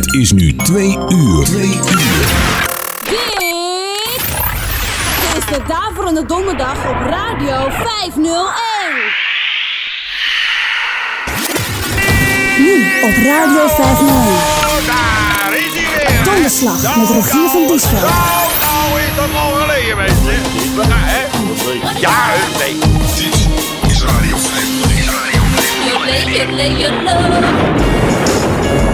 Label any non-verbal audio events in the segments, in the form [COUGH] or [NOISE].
Het is nu twee uur. Twee uur. Dit is de Daverende Donderdag op Radio 501. Nu op Radio 501. Daar is hij weer. Donderslag met Rogier van Diesveld. Nou, nou is dat al geleden, mensen. Ja, hè? Ja, nee. Dit is Radio 501.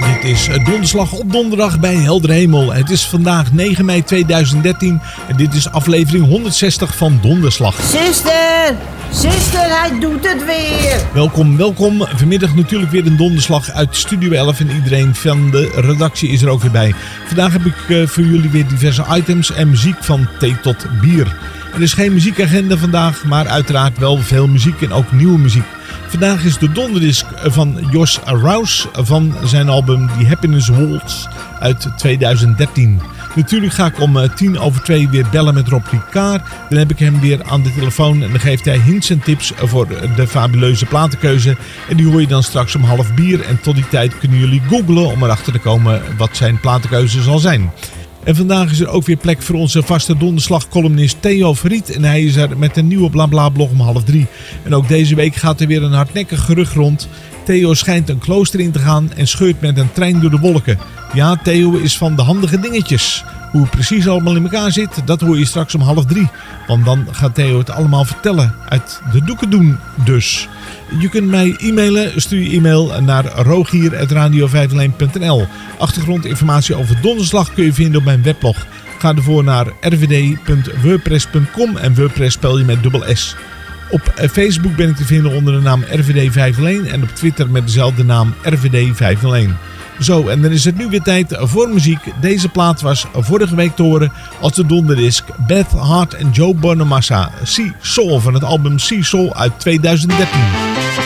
Dit is eh, donderslag op donderdag bij Helder Hemel. Het is vandaag 9 mei 2013 en dit is aflevering 160 van Donderslag. Zuster, zuster, hij doet het weer. Welkom, welkom. Vanmiddag natuurlijk weer een donderslag uit Studio 11 en iedereen van de redactie is er ook weer bij. Vandaag heb ik eh, voor jullie weer diverse items en muziek van thee tot bier. Er is geen muziekagenda vandaag, maar uiteraard wel veel muziek en ook nieuwe muziek. Vandaag is de donderdisc van Jos Rouse van zijn album The Happiness Waltz uit 2013. Natuurlijk ga ik om eh, tien over twee weer bellen met Rob Ricard. Dan heb ik hem weer aan de telefoon en dan geeft hij hints en tips voor de fabuleuze platenkeuze. En die hoor je dan straks om half bier. En tot die tijd kunnen jullie googlen om erachter te komen wat zijn platenkeuze zal zijn. En vandaag is er ook weer plek voor onze vaste donderslag-columnist Theo Verriet. En hij is er met een nieuwe BlaBla-blog om half drie. En ook deze week gaat er weer een hardnekkig gerucht rond. Theo schijnt een klooster in te gaan en scheurt met een trein door de wolken. Ja, Theo is van de handige dingetjes. Hoe het precies allemaal in elkaar zit, dat hoor je straks om half drie. Want dan gaat Theo het allemaal vertellen. Uit de doeken doen dus. Je kunt mij e-mailen. Stuur je e-mail naar rogier.radio501.nl Achtergrondinformatie over donderslag kun je vinden op mijn weblog. Ga ervoor naar rvd.wordpress.com en WordPress spel je met dubbel S. Op eh, Facebook ben ik te vinden onder de naam RVD 501 en op Twitter met dezelfde naam RVD 501. Zo, en dan is het nu weer tijd voor muziek. Deze plaat was vorige week te horen als de donderdisc Beth Hart en Joe Bonamassa Sea Soul van het album Sea Soul uit 2013.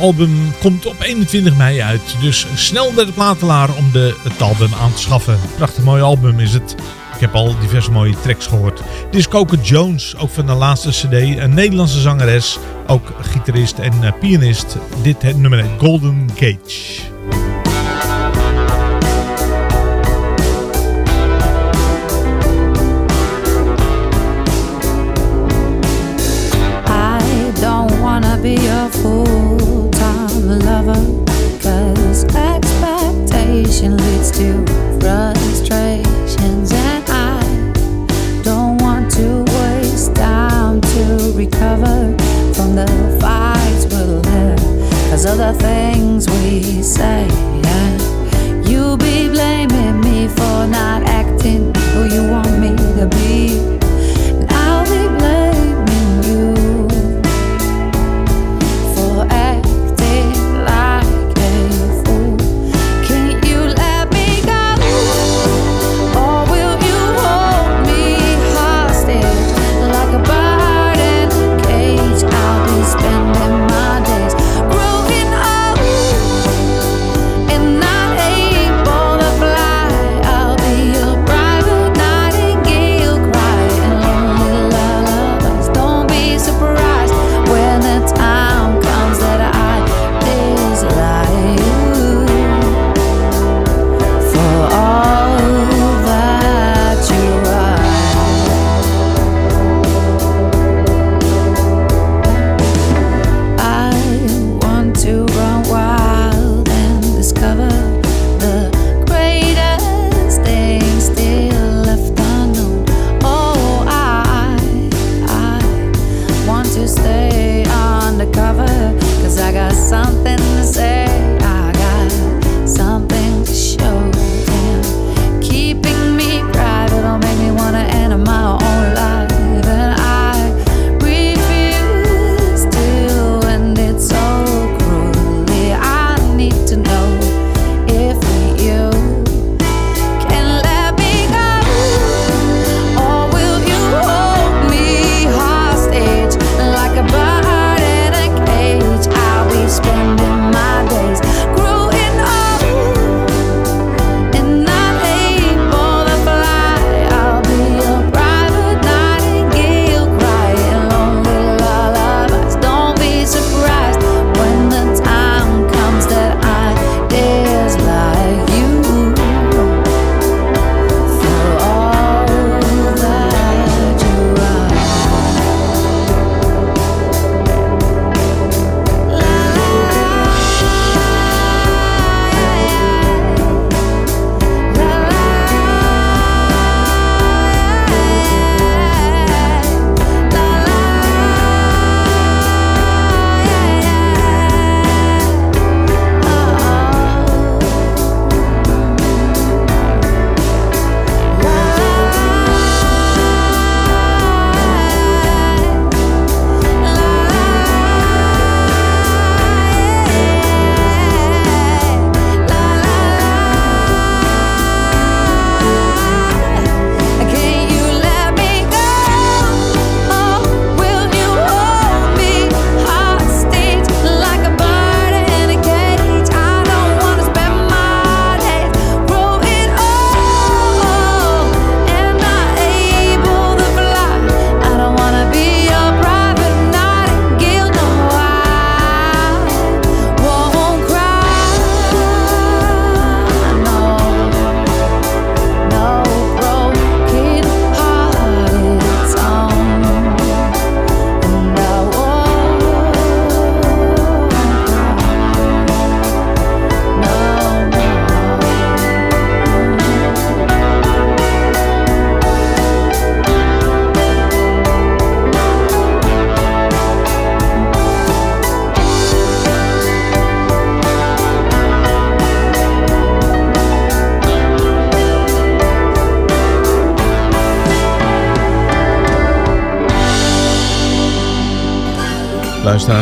album komt op 21 mei uit. Dus snel naar de platelaar om de, het album aan te schaffen. Prachtig mooi album is het. Ik heb al diverse mooie tracks gehoord. Dit is Coco Jones, ook van de laatste cd. Een Nederlandse zangeres, ook gitarist en eh, pianist. Dit nummer 1, Golden Cage.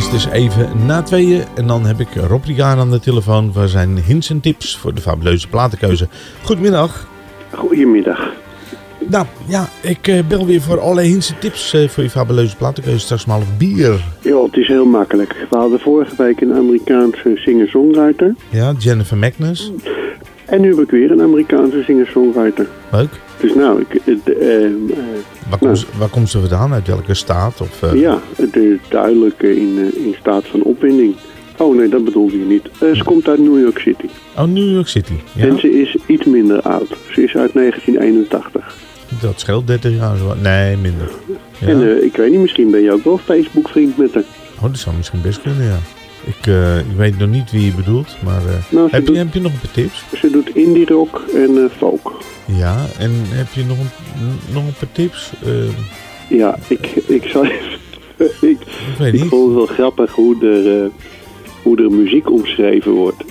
Het is dus even na tweeën. En dan heb ik Robrigaan aan de telefoon voor zijn hints en tips voor de fabuleuze platenkeuze. Goedemiddag. Goedemiddag. Nou ja, ik eh, bel weer voor alle hints en tips eh, voor je fabuleuze platenkeuze. Straks maar half bier. Ja, het is heel makkelijk. We hadden vorige week een Amerikaanse singer-songwriter. Ja, Jennifer Magnus. En nu heb ik weer een Amerikaanse singer-songwriter. Leuk. Dus nou, ik, eh, Waar, komt, ze- waar komt ze vandaan? Uit welke staat? Of, eh, ja, duidelijk in, in staat van opwinding. Oh nee, dat bedoelde je niet. Ze komt uit New York City. Oh, New York City. Ja, En ze is iets minder oud. Ze is uit 1981. dat scheelt 30 jaar zo. Nee, minder. Ja. En ik weet niet, misschien ben je ook wel Facebook-vriend met haar. Oh, dat zou misschien best kunnen, ja. Ik, eh, ik weet nog niet wie je bedoelt, maar eh, Nou, heb, doet- je, heb je nog een paar tips? Ze doet indie rock en eh, folk. Ja, en heb je nog een, nog een paar tips? Ja, ik, ik zal even... [LAUGHS] ik, weet ik niet. vond het wel grappig hoe er, hoe er muziek omschreven wordt.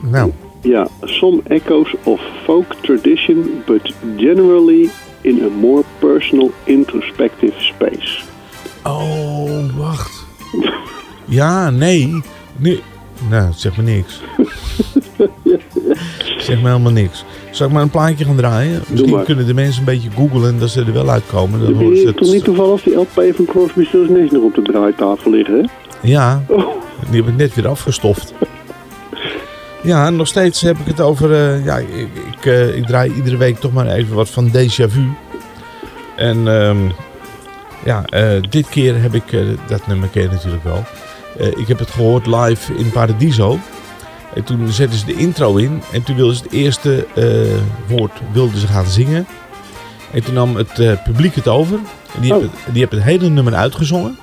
nou, Ja, some echoes of folk tradition, but generally in a more personal, introspective space. oh, wacht. [LAUGHS] Ja, nee. nee. Nou, zeg me niks. [LAUGHS] zeg me helemaal niks. Zal ik maar een plaatje gaan draaien? Misschien kunnen de mensen een beetje googlen dat ze er wel uitkomen. Dan horen ze het- toch niet toevallig die LP van Crosby, Stills Nash nog op de draaitafel liggen, hè? Ja, Oh. die heb ik net weer afgestoft. Ja, nog steeds heb ik het over... eh, ja, ik, ik, eh, ik draai iedere week toch maar even wat van Déjà Vu. En ehm, ja, eh, dit keer heb ik... dat nummer je natuurlijk wel. Eh, ik heb het gehoord live in Paradiso. En toen zetten ze de intro in. En toen wilden ze het eerste eh, woord wilden ze gaan zingen. En toen nam het eh, publiek het over. En die, Oh. hebben, het- die hebben het hele nummer uitgezongen.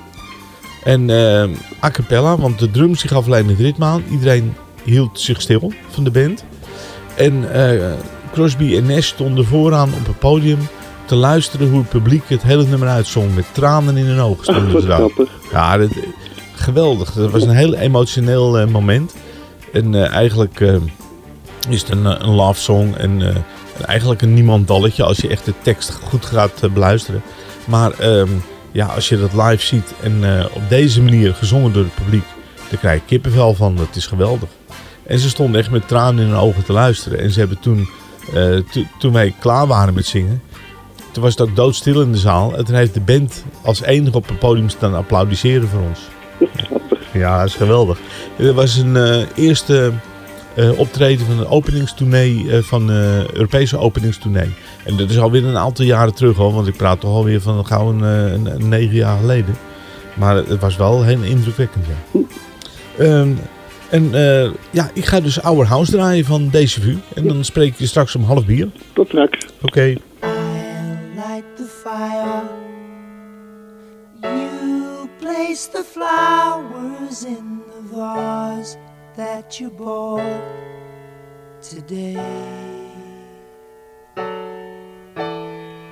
En a cappella, want de drums die gaf alleen het ritme aan. Iedereen hield zich stil van de band. En Crosby en Nash stonden vooraan op het podium te luisteren hoe het publiek het hele nummer uitzong. Met tranen in hun ogen stonden ze daar. Ja, dat, geweldig. Dat was een heel emotioneel eh, moment. En eh, eigenlijk eh, is het een, een love song. En eigenlijk een niemandalletje als je echt de tekst goed gaat beluisteren. Maar ehm, ja, als je dat live ziet en op deze manier gezongen door het publiek, dan krijg je kippenvel van. Dat is geweldig. En ze stonden echt met tranen in hun ogen te luisteren. En ze hebben toen, to- toen wij klaar waren met zingen, toen was het ook doodstil in de zaal. En toen heeft de band als enige op het podium staan applaudisseren voor ons. Ja, dat is geweldig. Er was een eh, eerste eh, optreden van een openingstournee, eh, van de Europese openingstournee. En dat is alweer een aantal jaren terug hoor, want ik praat toch alweer van gauw een, een, een negen jaar geleden. Maar het was wel heel indrukwekkend, ja. Ehm, en ja, ik ga dus Our House draaien van deze. En dan spreek ik je straks om half bier. Tot straks. Oké. Place the flowers in the vase that you bought today.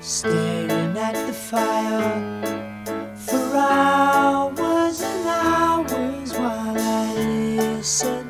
Staring at the fire for hours and hours while I listen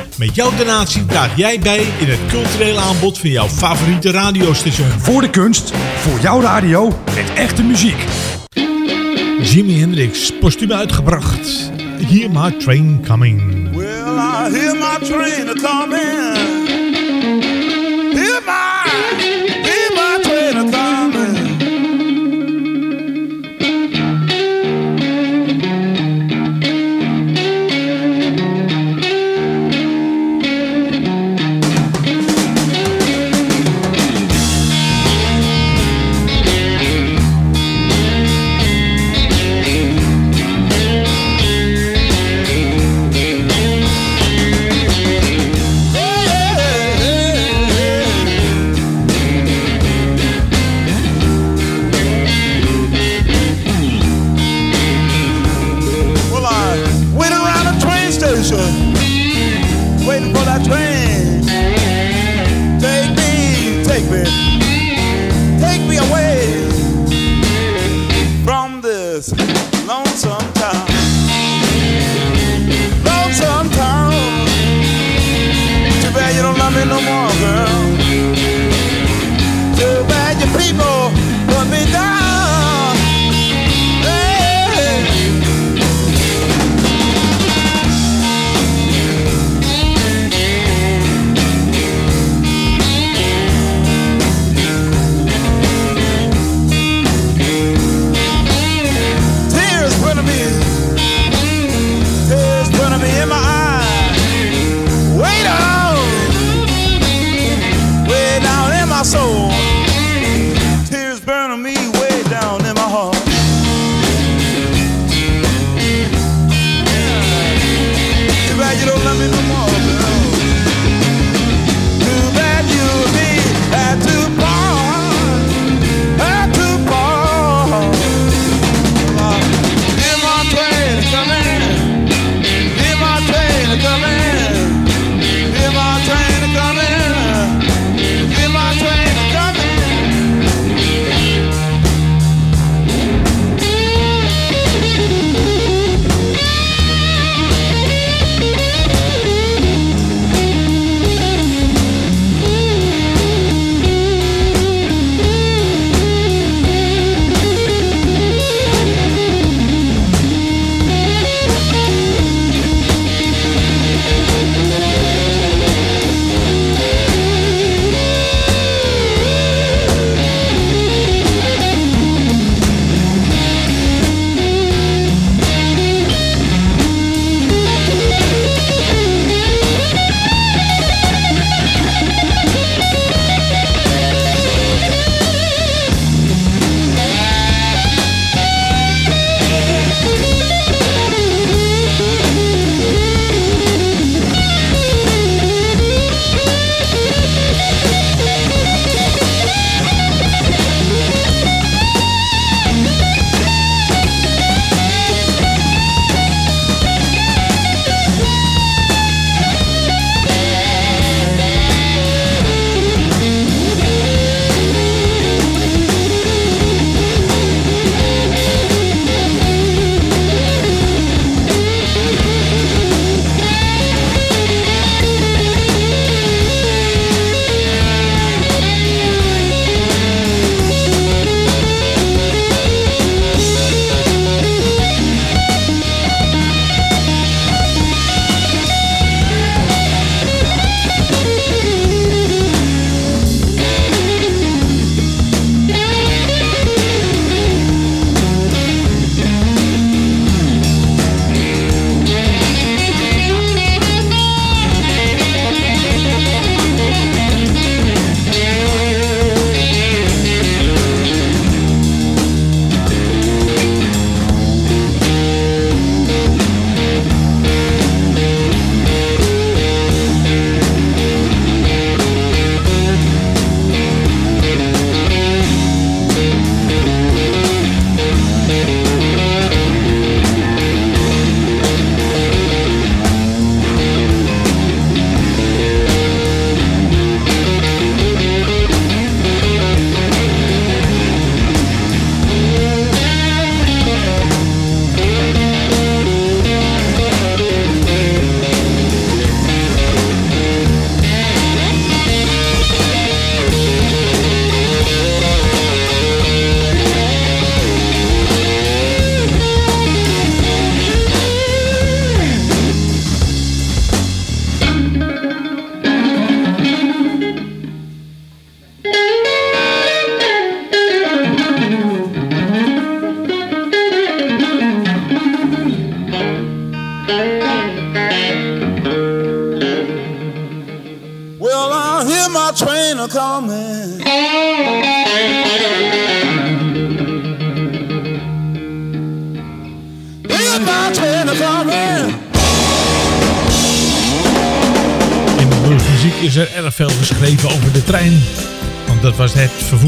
Met jouw donatie draag jij bij in het culturele aanbod van jouw favoriete radiostation. Voor de kunst, voor jouw radio, met echte muziek. Jimi Hendrix, postuum uitgebracht. Hear My Train Coming. Well, I hear my train a coming. Hear my,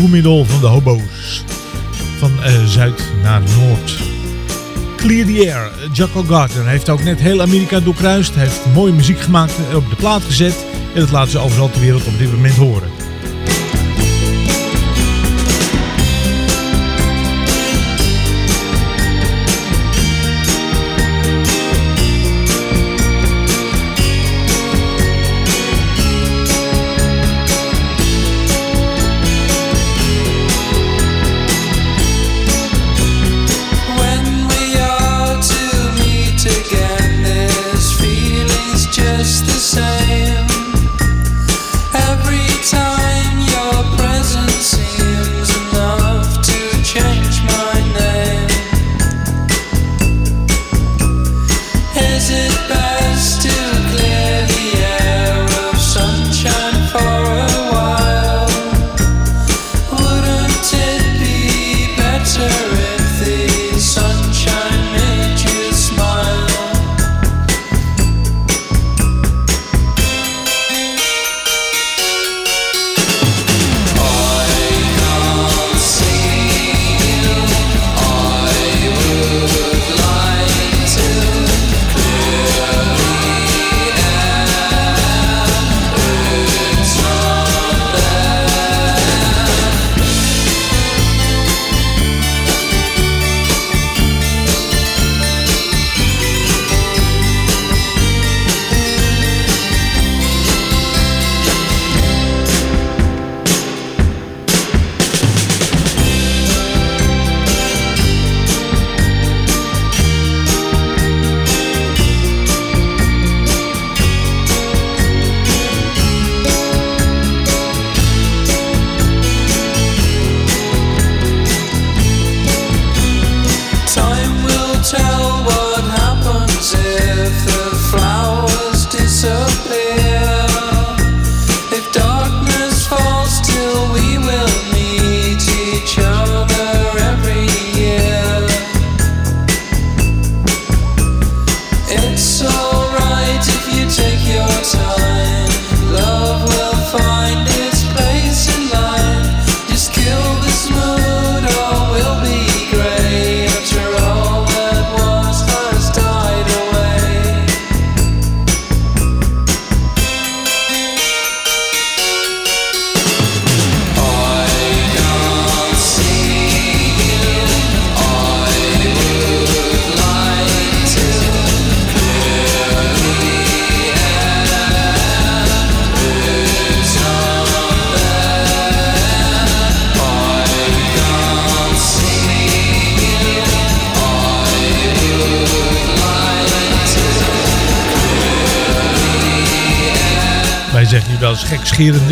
van de hobo's. Van eh, zuid naar noord. Clear the Air. Jacko Gardner heeft ook net heel Amerika doorkruist. Heeft mooie muziek gemaakt, eh, op de plaat gezet. En dat laten ze overal ter wereld op dit moment horen.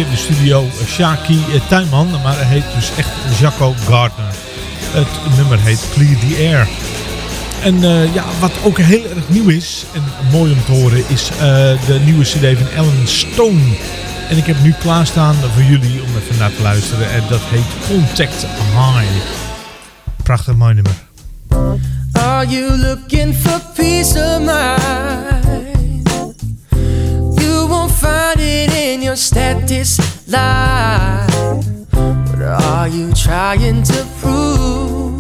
In de studio eh, Shaki eh, Tuinman, maar hij heet dus echt Jacco Gardner. Het nummer heet Clear the Air. En eh, ja, wat ook heel erg nieuw is en mooi om te horen is de nieuwe cd van Ellen Stone. En ik heb nu klaarstaan voor jullie om even naar te luisteren en dat heet Contact High. Prachtig mooi nummer. Are you looking for peace of mind? Your status life. What are you trying to prove?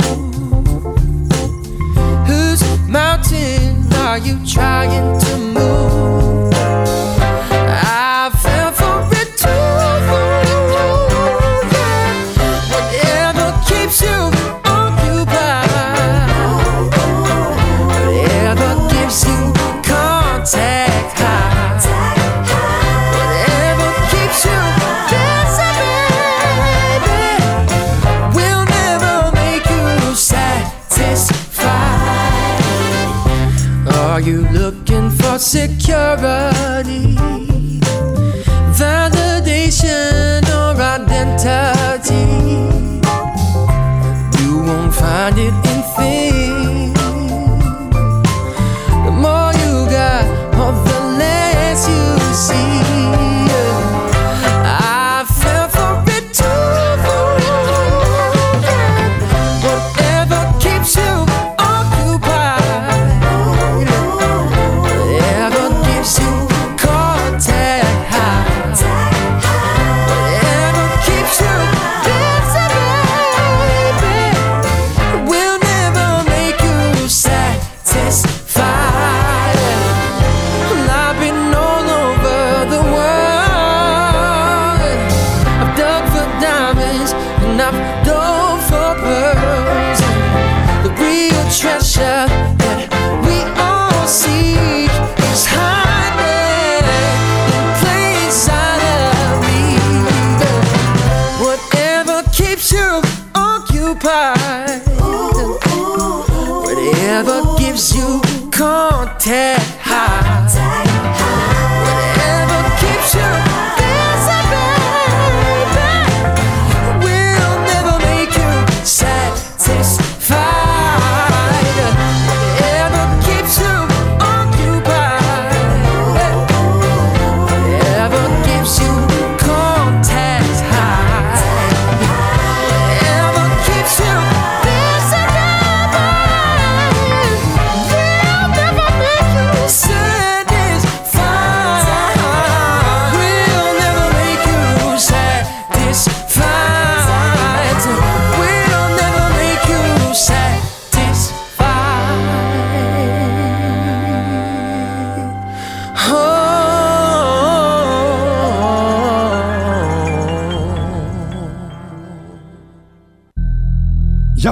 Whose mountain are you trying to move?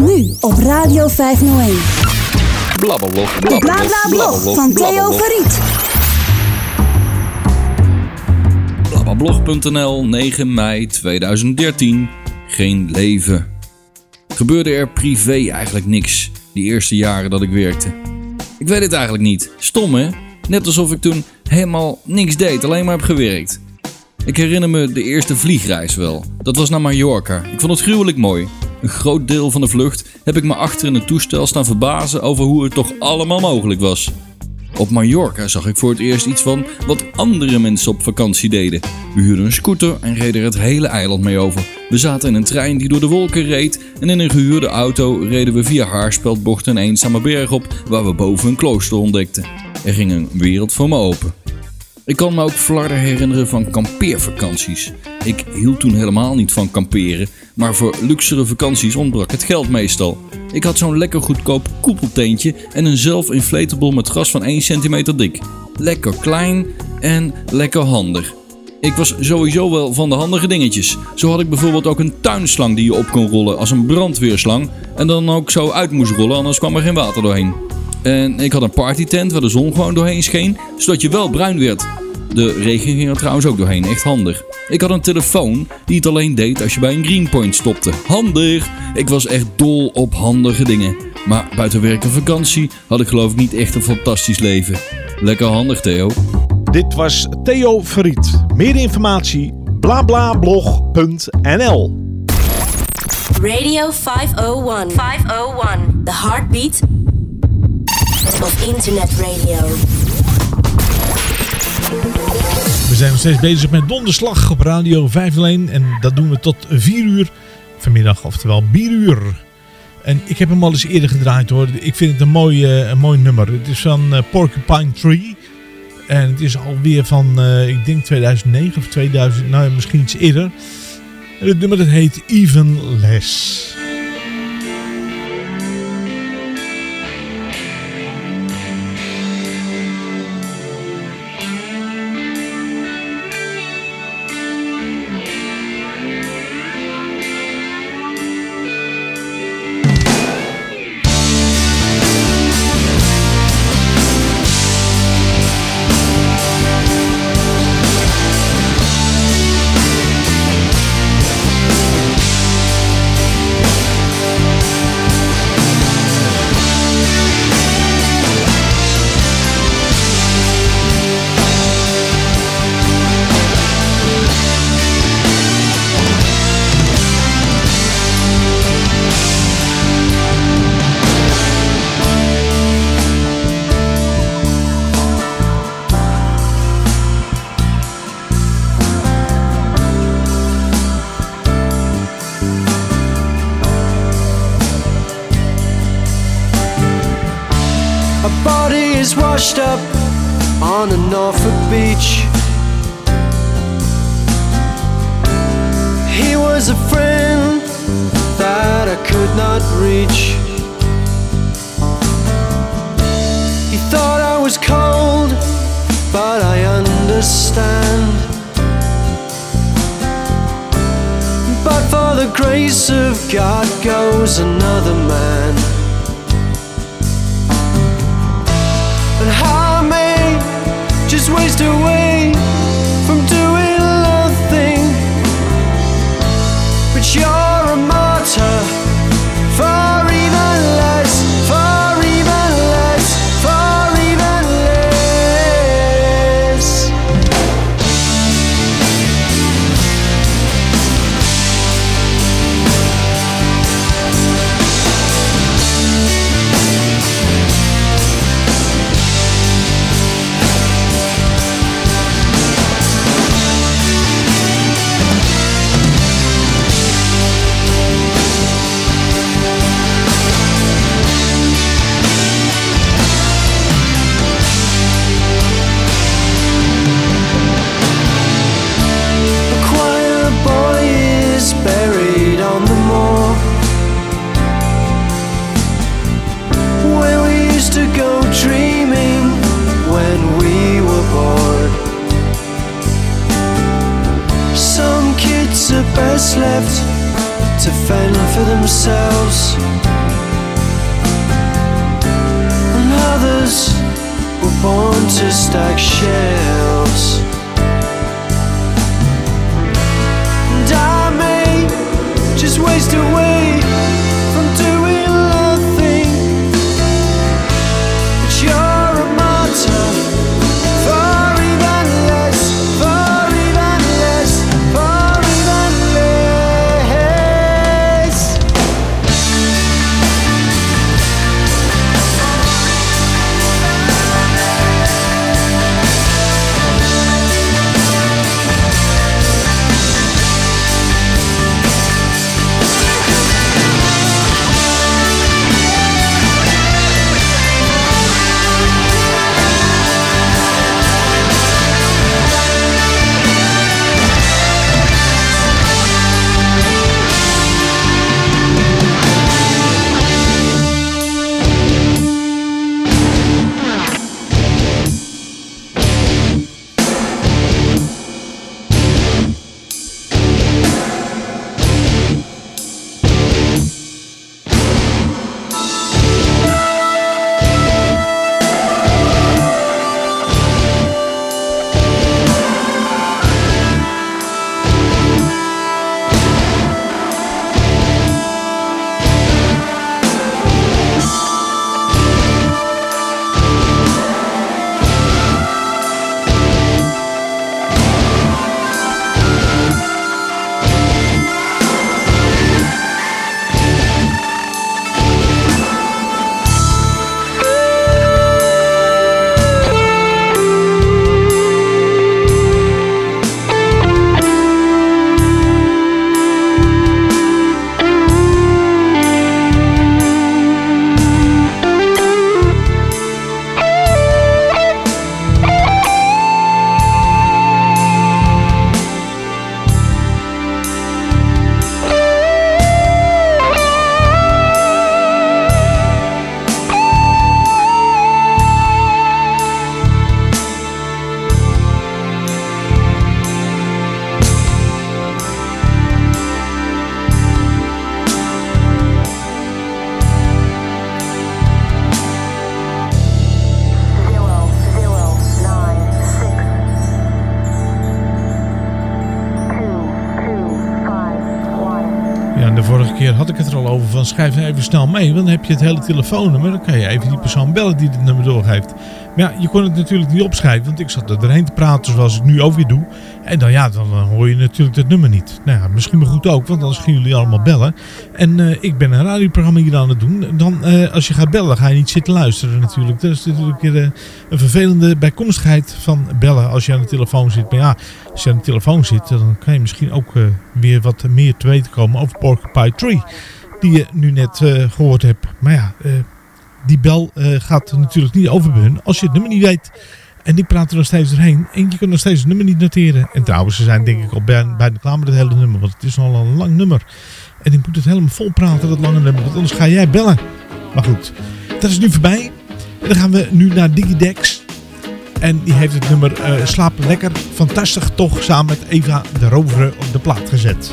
Nu op Radio 501. Blablablog. De Bla Bla Blog van Theo Verriet. Blablablog.nl 9 mei 2013. Geen leven. Gebeurde er privé eigenlijk niks die eerste jaren dat ik werkte? Ik weet het eigenlijk niet. Stom hè? Net alsof ik toen helemaal niks deed, alleen maar heb gewerkt. Ik herinner me de eerste vliegreis wel. Dat was naar Mallorca. Ik vond het gruwelijk mooi. Een groot deel van de vlucht heb ik me achter in het toestel staan verbazen over hoe het toch allemaal mogelijk was. Op Mallorca zag ik voor het eerst iets van wat andere mensen op vakantie deden. We huurden een scooter en reden het hele eiland mee over. We zaten in een trein die door de wolken reed en in een gehuurde auto reden we via haarspeldbochten een eenzame berg op waar we boven een klooster ontdekten. Er ging een wereld voor me open. Ik kan me ook flarden herinneren van kampeervakanties. Ik hield toen helemaal niet van kamperen, maar voor luxere vakanties ontbrak het geld meestal. Ik had zo'n lekker goedkoop koepelteentje en een zelf-inflatable matras van 1 centimeter dik. Lekker klein en lekker handig. Ik was sowieso wel van de handige dingetjes. Zo had ik bijvoorbeeld ook een tuinslang die je op kon rollen als een brandweerslang en dan ook zo uit moest rollen, anders kwam er geen water doorheen. En ik had een partytent waar de zon gewoon doorheen scheen, zodat je wel bruin werd. De regen ging er trouwens ook doorheen, echt handig. Ik had een telefoon die het alleen deed als je bij een greenpoint stopte. Handig! Ik was echt dol op handige dingen. Maar buiten werk en vakantie had ik geloof ik niet echt een fantastisch leven. Lekker handig Theo. Dit was Theo Verriet. Meer informatie blablablog.nl Radio 501. 501. The heartbeat of internet radio. We zijn nog steeds bezig met donderslag op Radio 501 en dat doen we tot 4 uur vanmiddag, oftewel bieruur. En ik heb hem al eens eerder gedraaid hoor. Ik vind het een mooi, eh, een mooi nummer. Het is van eh, Porcupine Tree. En het is alweer van, eh, ik denk 2009 of 2000, nou misschien iets eerder. En het nummer dat heet Even Less. Snel mee. Want dan heb je het hele telefoonnummer. Dan kan je even die persoon bellen die het nummer doorgeeft. Maar ja, je kon het natuurlijk niet opschrijven. Want ik zat er doorheen te praten zoals ik nu ook weer doe. En dan ja, dan hoor je natuurlijk het nummer niet. Nou ja, misschien maar goed ook. Want anders gaan jullie allemaal bellen. En eh, ik ben een radioprogramma hier aan het doen. Dan eh, als je gaat bellen ga je niet zitten luisteren natuurlijk. Dat is natuurlijk eh, een vervelende bijkomstigheid van bellen als je aan de telefoon zit. Maar ja, als je aan de telefoon zit, dan kan je misschien ook weer wat meer te weten komen over Porcupine Tree. Die je nu net eh, gehoord hebt. Maar ja, eh, die bel eh, gaat natuurlijk niet over hun als je het nummer niet weet. En die praten er nog steeds doorheen. En je kunt nog steeds het nummer niet noteren. En trouwens, ze zijn denk ik al bijna, bijna klaar met het hele nummer. Want het is al een lang nummer. En ik moet het helemaal vol praten, dat lange nummer. Want anders ga jij bellen. Maar goed, dat is nu voorbij. Dan gaan we nu naar Digidex. En die heeft het nummer eh Slaap Lekker. Fantastisch toch samen met Eva de Rovere op de plaat gezet.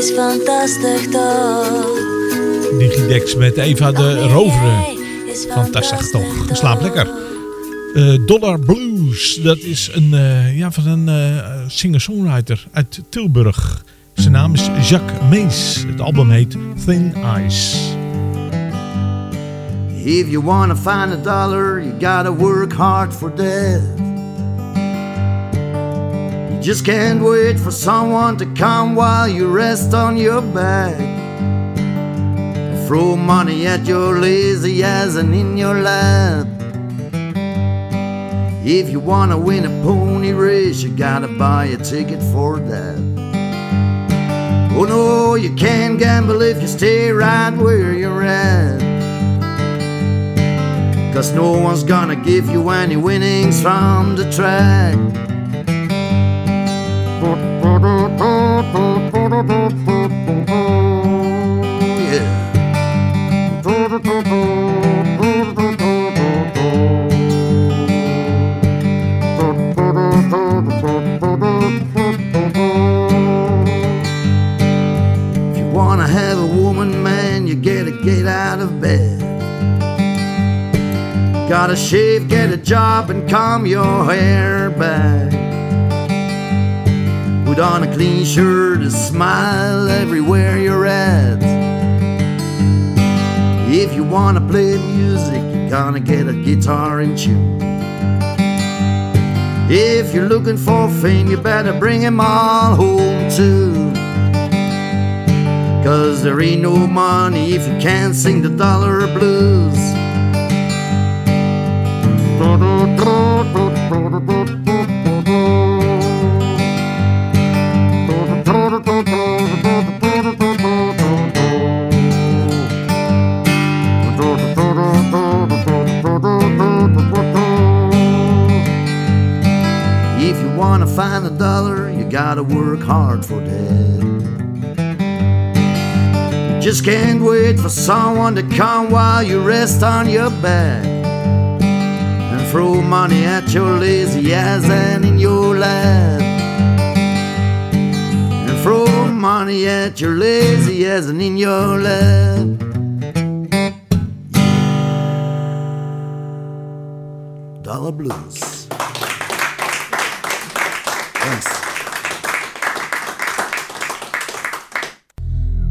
is fantastisch toch. Digidex met Eva de Rovere. Fantastisch toch. Slaap lekker. Eh, Dollar Blues, dat is een, eh, ja, van een eh, singer-songwriter uit Tilburg. Zijn naam is Jacques Mees. Het album heet Thin Ice. If you wanna find a dollar, you gotta work hard for that. Just can't wait for someone to come while you rest on your back. Throw money at your lazy ass and in your lap. If you wanna win a pony race, you gotta buy a ticket for that. Oh no, you can't gamble if you stay right where you're at. Cause no one's gonna give you any winnings from the track. Gotta have a woman, man, you gotta get out of bed. Gotta shave, get a job, and comb your hair back. On a clean shirt and smile everywhere you're at. If you wanna play music, you gotta get a guitar in tune. If you're looking for fame, you better bring 'em all home too. Cause there ain't no money if you can't sing the dollar blues. Gotta work hard for that. Just can't wait for someone to come while you rest on your back and throw money at your lazy ass and in your lap. And throw money at your lazy ass and in your lap. Dollar Blues.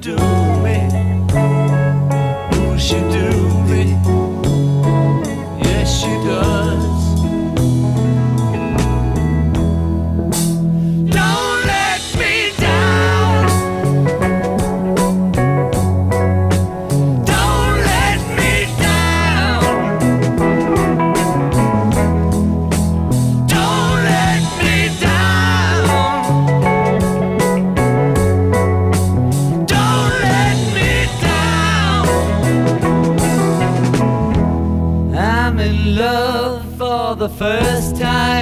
Do me, ooh, she do me. Yes, she does. sky.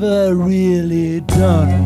never really done.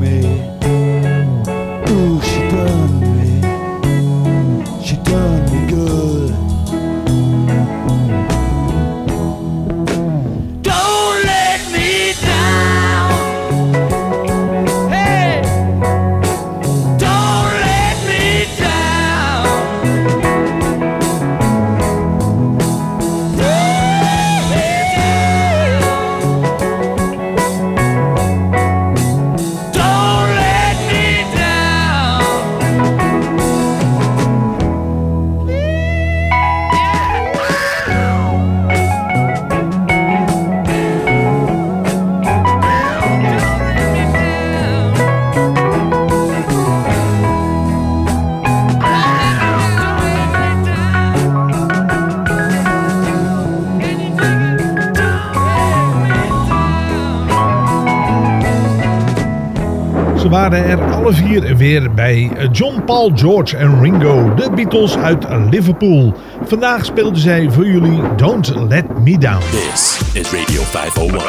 Paul, George en Ringo, de Beatles uit Liverpool. Vandaag speelden zij voor jullie Don't Let Me Down. This is Radio 501,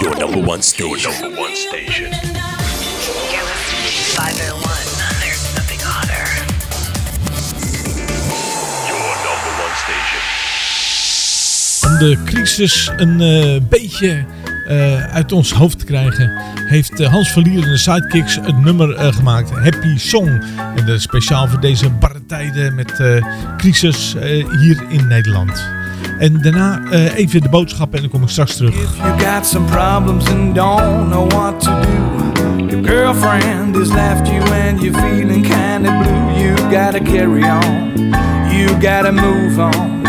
your number one station. number one station. Your number one station. Om de crisis een eh, beetje eh, uit ons hoofd te krijgen, heeft eh, Hans Verlier en de Sidekicks een nummer eh, gemaakt, Happy Song. Is speciaal voor deze barre tijden met eh, crisis eh, hier in Nederland. En daarna eh, even de boodschap en dan kom ik straks terug. You got some problems and don't know what to do. Your girlfriend has left you and you're feeling kinda blue. You gotta carry on. You gotta move on.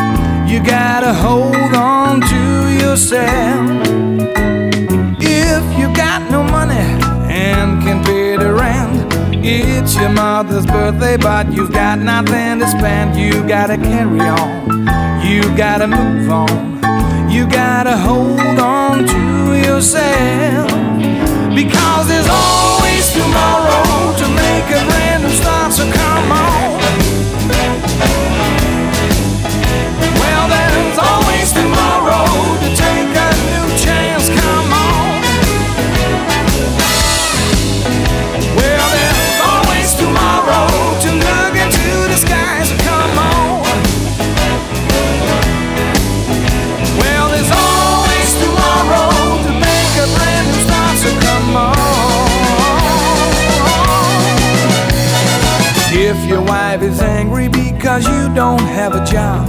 You gotta hold your mother's birthday, but you've got nothing to spend. You gotta carry on. You gotta move on. You gotta hold on to yourself. Because there's always tomorrow to make a is angry because you don't have a job,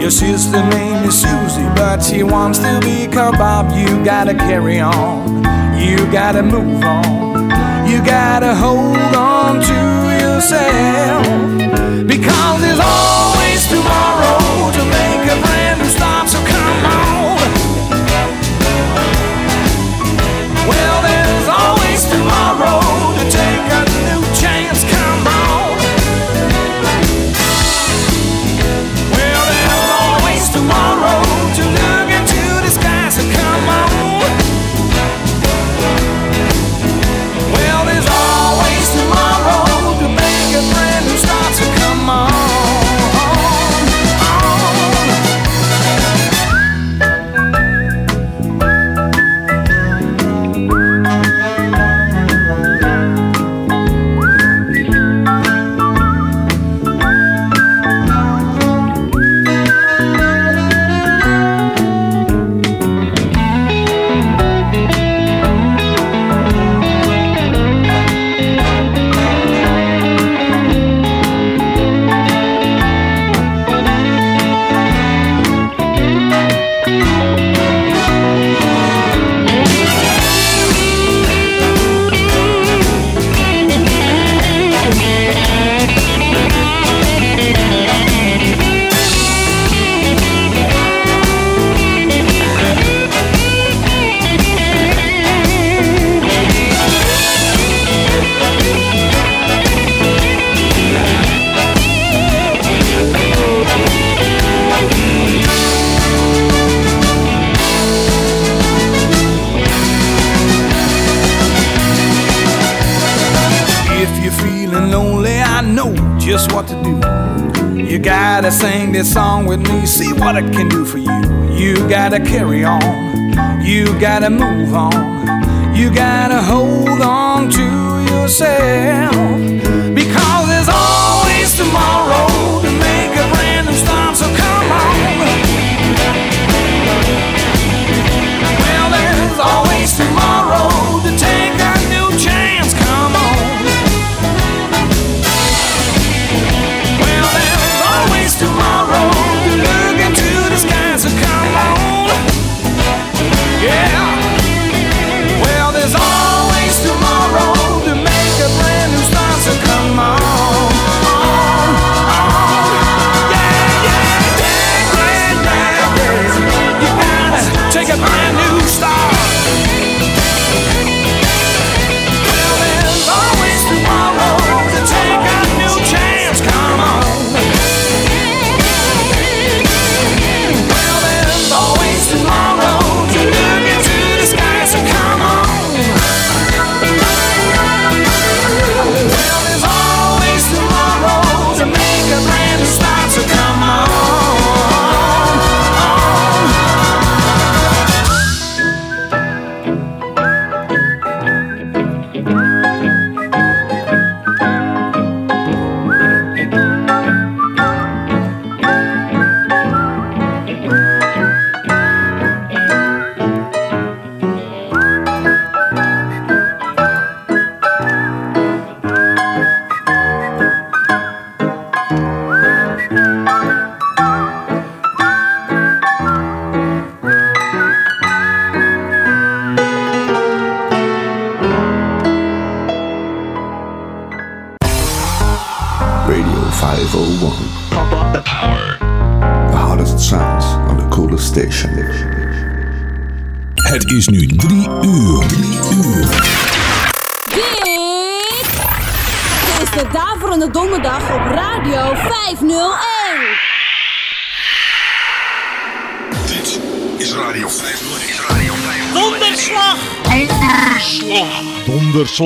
your sister name is Susie, but she wants to be called. You gotta carry on, you gotta move on, you gotta hold on to yourself. Because there's always tomorrow to make a to sing this song with me. See what it can do for you. You gotta carry on. You gotta move on. You gotta hold on to yourself.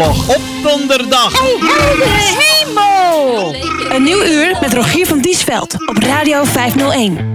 op donderdag. Hey, hemel! Een nieuw uur met Rogier van Diesveld op Radio 501.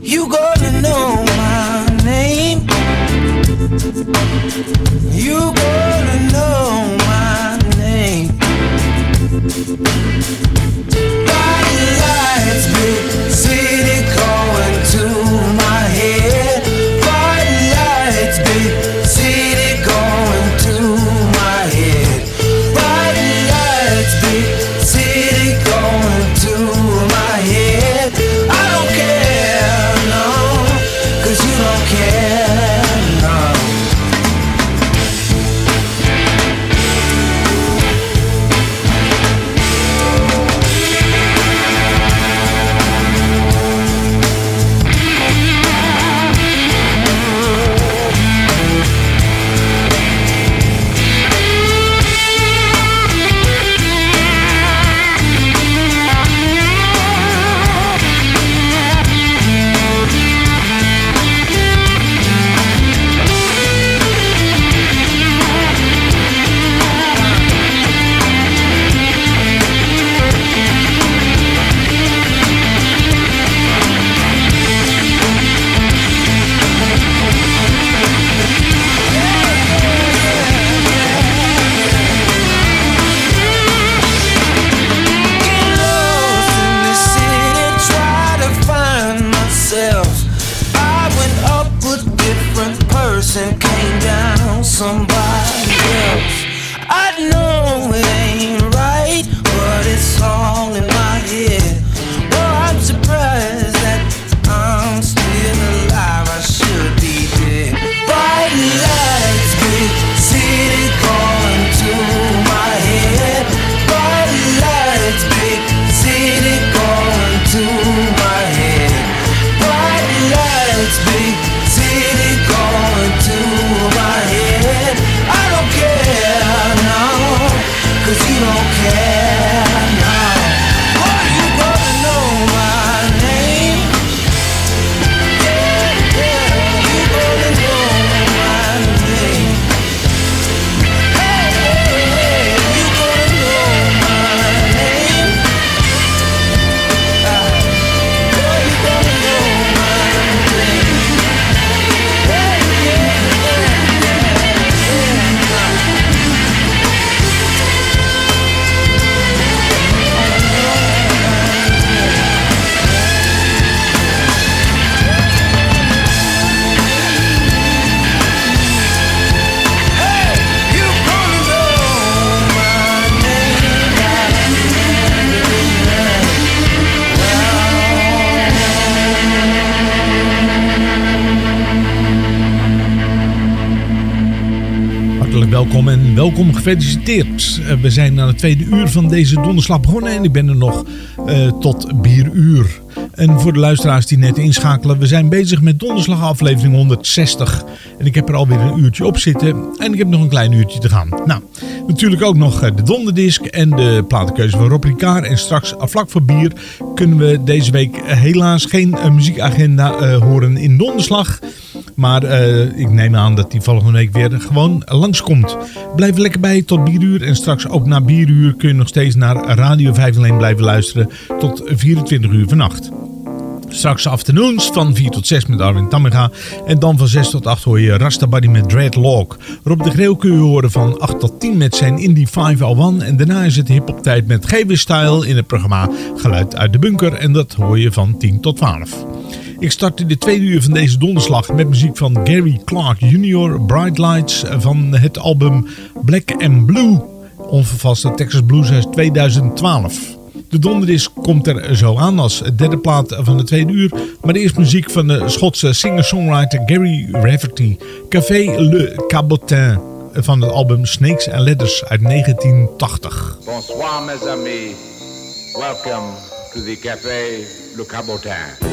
You gefeliciteerd. Eh, We zijn aan het tweede uur van deze donderslag begonnen en ik ben er nog eh, tot bieruur. En voor de luisteraars die net inschakelen, we zijn bezig met donderslag aflevering 160. En ik heb er alweer een uurtje op zitten en ik heb nog een klein uurtje te gaan. Nou, natuurlijk ook nog eh, de donderdisc en de platenkeuze van Rob Ricard. En straks, vlak voor bier, kunnen we deze week helaas geen muziekagenda horen in donderslag. Maar eh, ik neem aan dat die volgende week weer gewoon langskomt. Blijf er lekker bij tot bieruur. En straks ook na bieruur kun je nog steeds naar Radio 501 blijven luisteren. Tot 24 uur vannacht. Straks afternoons van 4 tot 6 met Arwin Tamega. En dan van 6 tot 8 hoor je Rastabody met Dreadlock. Rob de Greeuw kun je horen van 8 tot 10 met zijn Indie 501. En daarna is het hip-hop tijd met GW Style in het programma Geluid uit de Bunker. En dat hoor je van 10 tot 12. Ik start in de tweede uur van deze donderslag met muziek van Gary Clark Jr. Bright Lights van het album Black and Blue. Onvervaste Texas Blues uit 2012. De donderdisc komt er zo aan als derde plaat van de tweede uur. Maar eerst muziek van de Schotse singer-songwriter Gary Rafferty. Café Le Cabotin van het album Snakes and Ladders uit 1980. Bonsoir mes amis. Welcome to the Café Le Cabotin.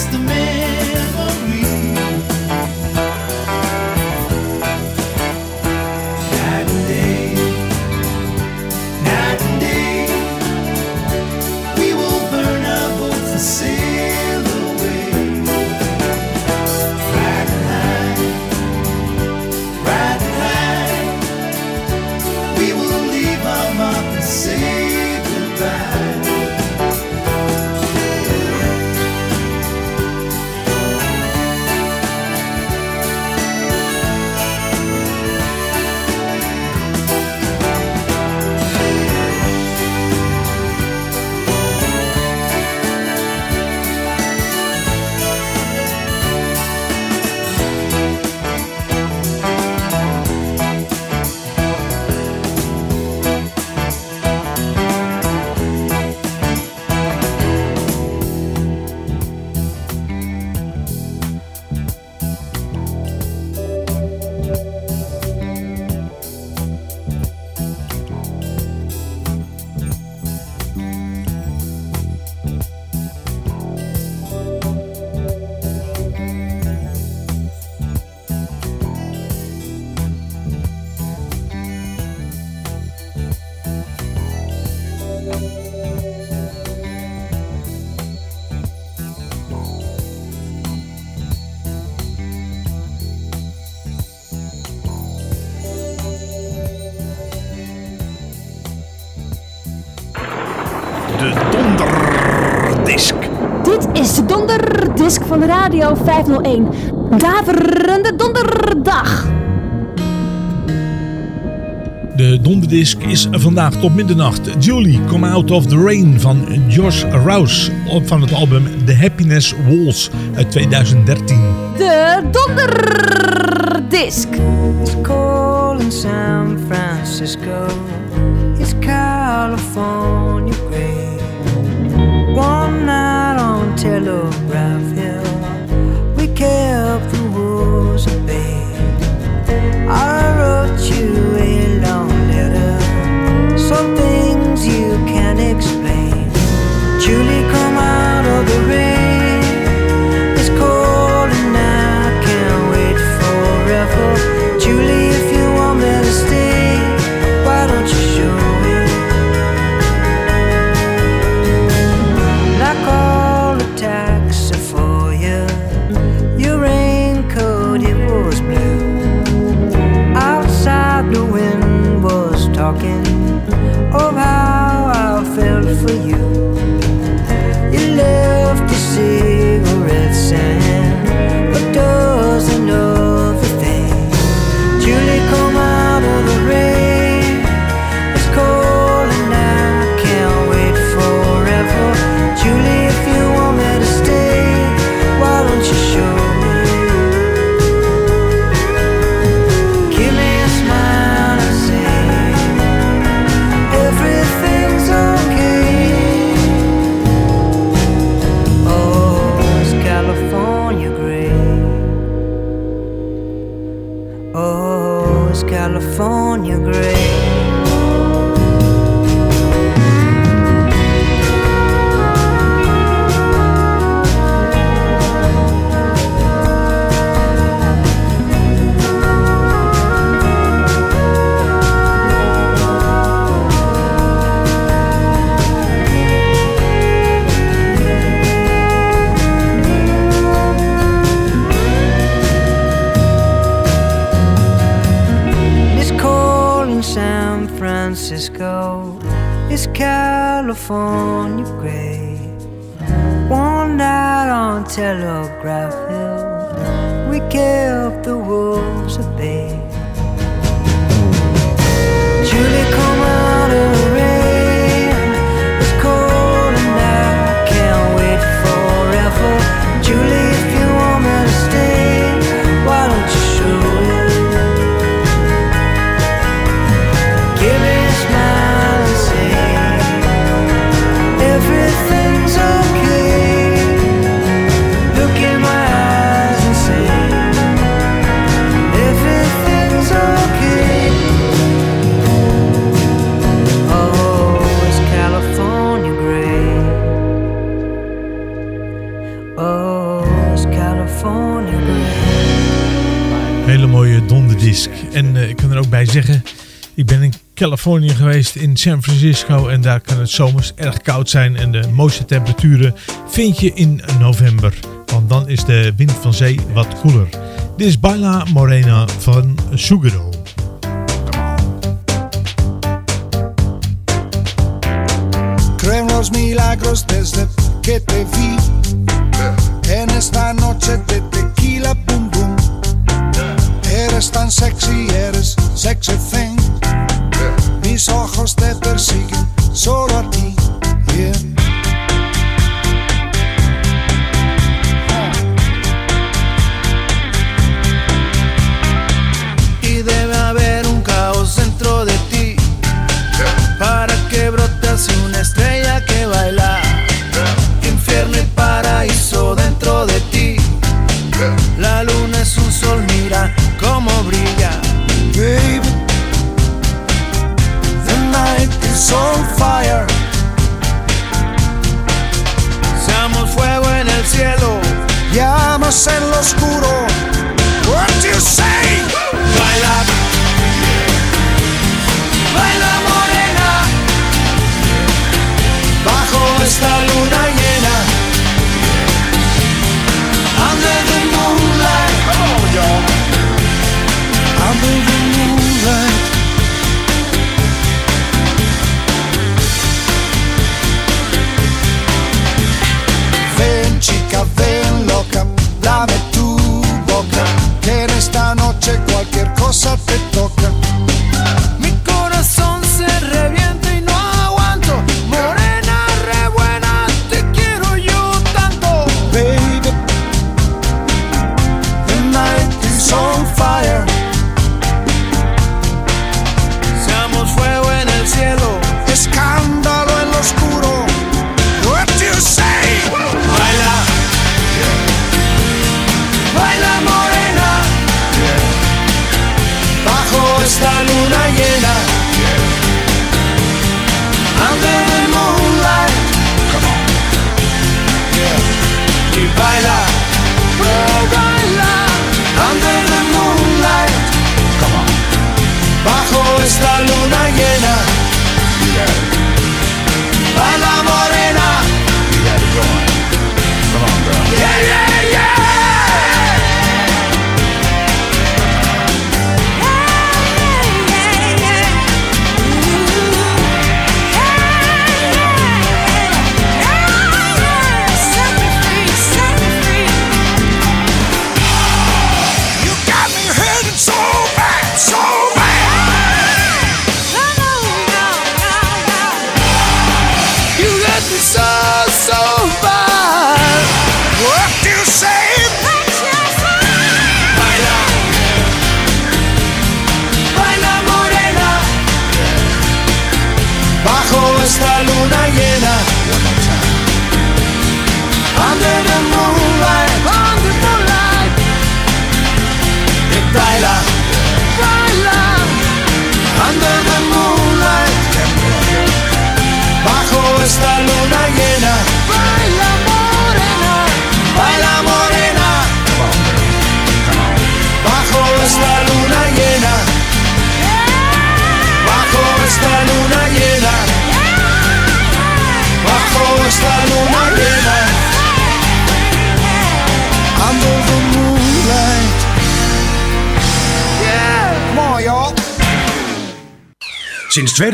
just a man. Radio 501. Daverende donderdag. De donderdisc is vandaag tot middernacht. Julie, Come Out of the Rain van Josh Rouse. Van het album The Happiness Walls uit 2013. De donderdisc. It's San Francisco. It's California. Californië geweest, in San Francisco. En daar kan het zomers erg koud zijn. En de mooiste temperaturen vind je in november. Want dan is de wind van zee wat koeler. Dit is Baila Morena van Sugaro. Milagros desde que te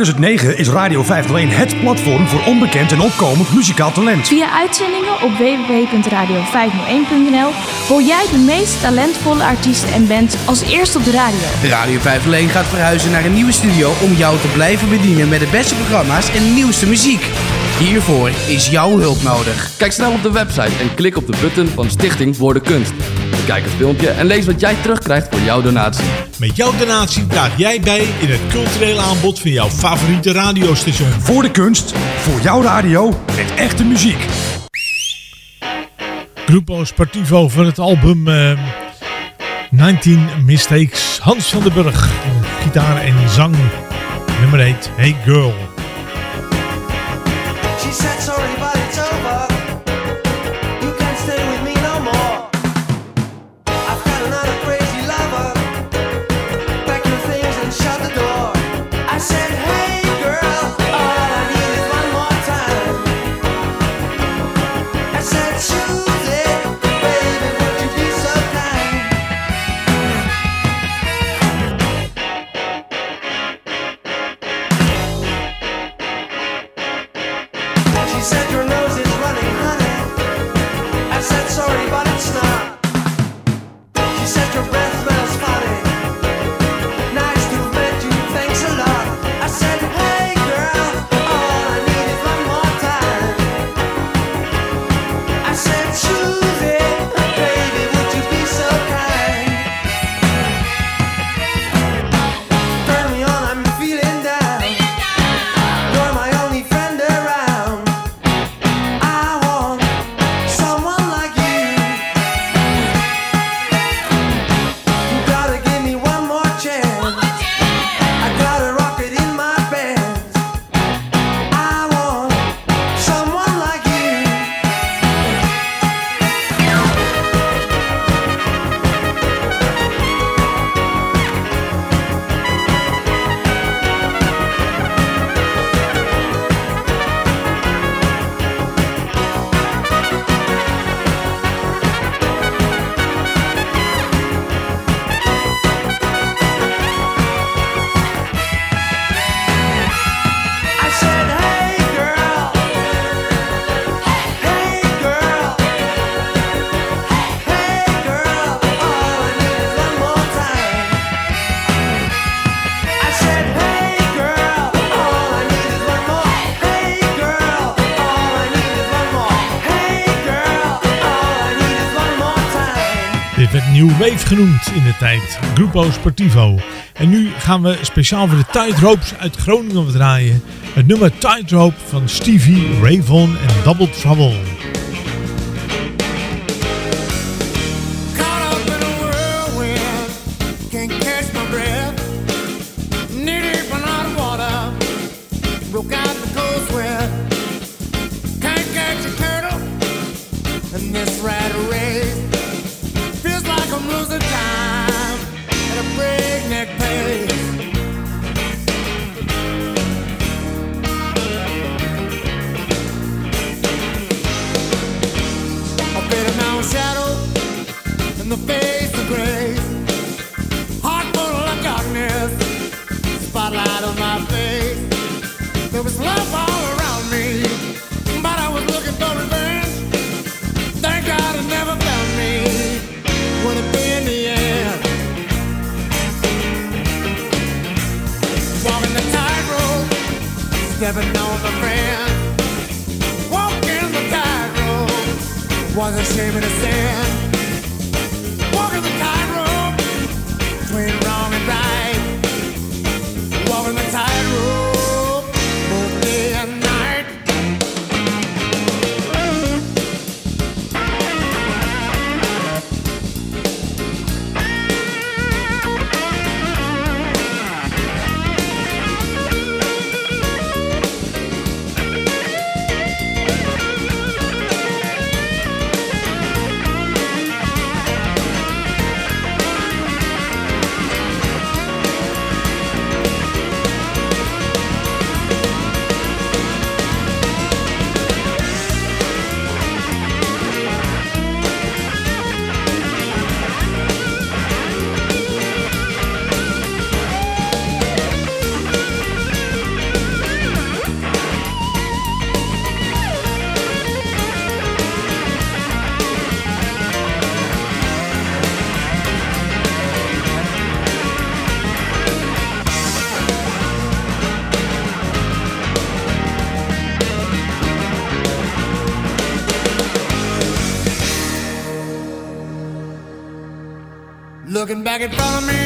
2009 is Radio 501 het platform voor onbekend en opkomend muzikaal talent. Via uitzendingen op www.radio501.nl hoor jij de meest talentvolle artiesten en bands als eerste op de radio. Radio 501 gaat verhuizen naar een nieuwe studio om jou te blijven bedienen met de beste programma's en nieuwste muziek. Hiervoor is jouw hulp nodig. Kijk snel op de website en klik op de button van Stichting Voor de Kunst. Kijk het filmpje en lees wat jij terugkrijgt voor jouw donatie. Met jouw donatie draag jij bij in het culturele aanbod van jouw favoriete radiostation. Voor de kunst, voor jouw radio, met echte muziek. Grupo Sportivo van het album eh, 19 Mistakes. Hans van den Burg, gitaar en zang. Nummer 8, Hey Girl. genoemd in de tijd, Grupo Sportivo. En nu gaan we speciaal voor de tightropes uit Groningen draaien. Het nummer Tightrope van Stevie Ray Vaughan en Double Trouble. I can follow me.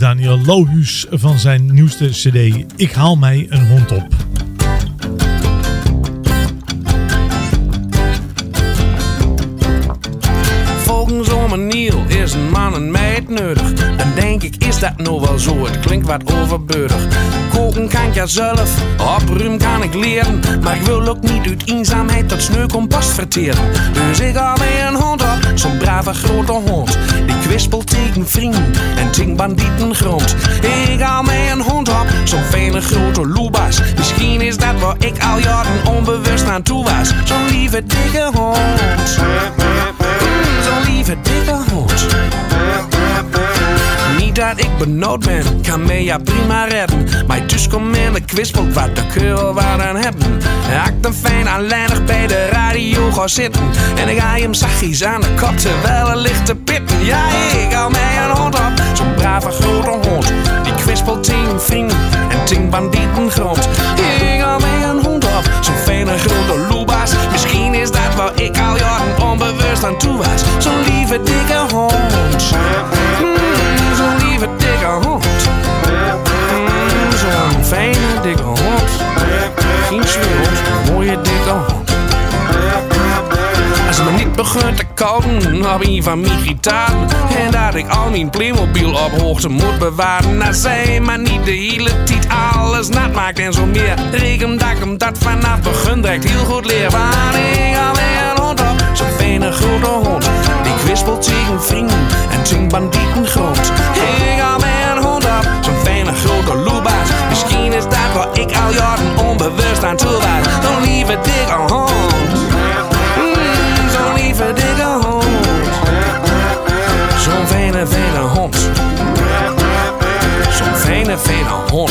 Daniel Lohuus van zijn nieuwste cd Ik haal mij een hond op. Volgens Omeniel is een man en meid nodig. Dan denk ik, is dat nou wel zo? Het klinkt wat overbeurig. Koken kan ik ja zelf, opruim kan ik leren. Maar ik wil ook niet uit eenzaamheid dat sneu kompas verteren. Dus ik haal mij een hond op, zo'n brave grote hond kwispel tegen vriend en ting bandieten grond. Ik haal mij een hond op, zo'n vele grote loebas. Misschien is dat waar ik al jaren onbewust aan toe was. Zo'n lieve dikke hond. Zo'n lieve dikke hond. Dat ik benauwd ben, kan mij ja prima redden. Maar thuis kom in de kwispelt wat de keur waren hebben. Ik een fijn aanleidig bij de radio ga zitten. En ik ga hem zachtjes aan de kop terwijl er ligt te pitten. Ja, ik hou mij een hond op, zo'n brave grote hond. Die kwispelt tegen vrienden en tegen bandieten grond. Ik hou mij een hond op, zo'n fijne grote loebas. Misschien is dat waar ik al jaren onbewust aan toe was. Zo'n lieve dikke hond. Mm, dikke hond. Mm, zo'n fijne dikke hond. Geen een mooie dikke hond. Als me niet begint te kouden op een van mijn gitaren En dat ik al mijn Playmobil op hoogte moet bewaren Dat zij maar niet de hele tijd alles nat maakt en zo meer Reken dat ik hem dat vanaf begin direct heel goed leer Want ik weer een hond op, zo'n fijne grote hond Die kwispelt tegen vrienden en tegen bandieten grond Ik weer een hond op, zo'n fijne grote loebaas Misschien is dat waar ik al jaren onbewust aan toe was Zo'n lieve dikke hond Mm, Zo'n lieve dikke hond. Zo'n fijne, fijne hond. Zo'n fijne, fijne hond.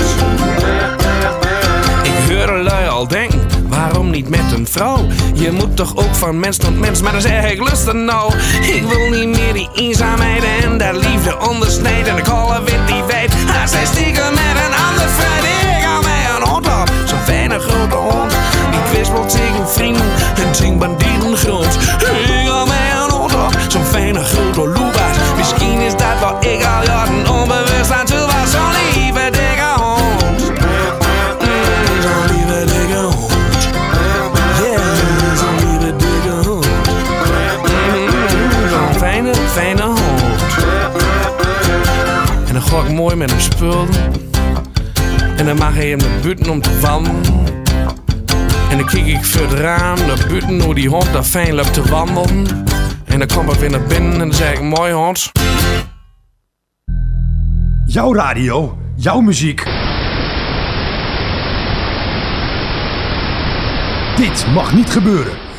Niet met een vrouw? Je moet toch ook van mens tot mens, maar dan zeg ik lustig nou. Ik wil niet meer die eenzaamheid en dat liefde ondersnijden. En de kolle wit die weet, haar zij stiekem met een ander feit. Ik hou mij een hond op, zo'n fijne grote hond. Die kwispelt tegen vrienden en tegen bandieten grond. Ik hou mij een hond zo'n fijne grote loebaas. Misschien is dat wat ik al mooi met hem spullen. En dan mag hij hem naar buiten om te wandelen. En dan kijk ik voor het raam naar buiten hoe die hond daar fijn loopt te wandelen. En dan kom ik weer naar binnen en dan zeg ik, mooi hond. Jouw radio, jouw muziek. Dit mag niet gebeuren.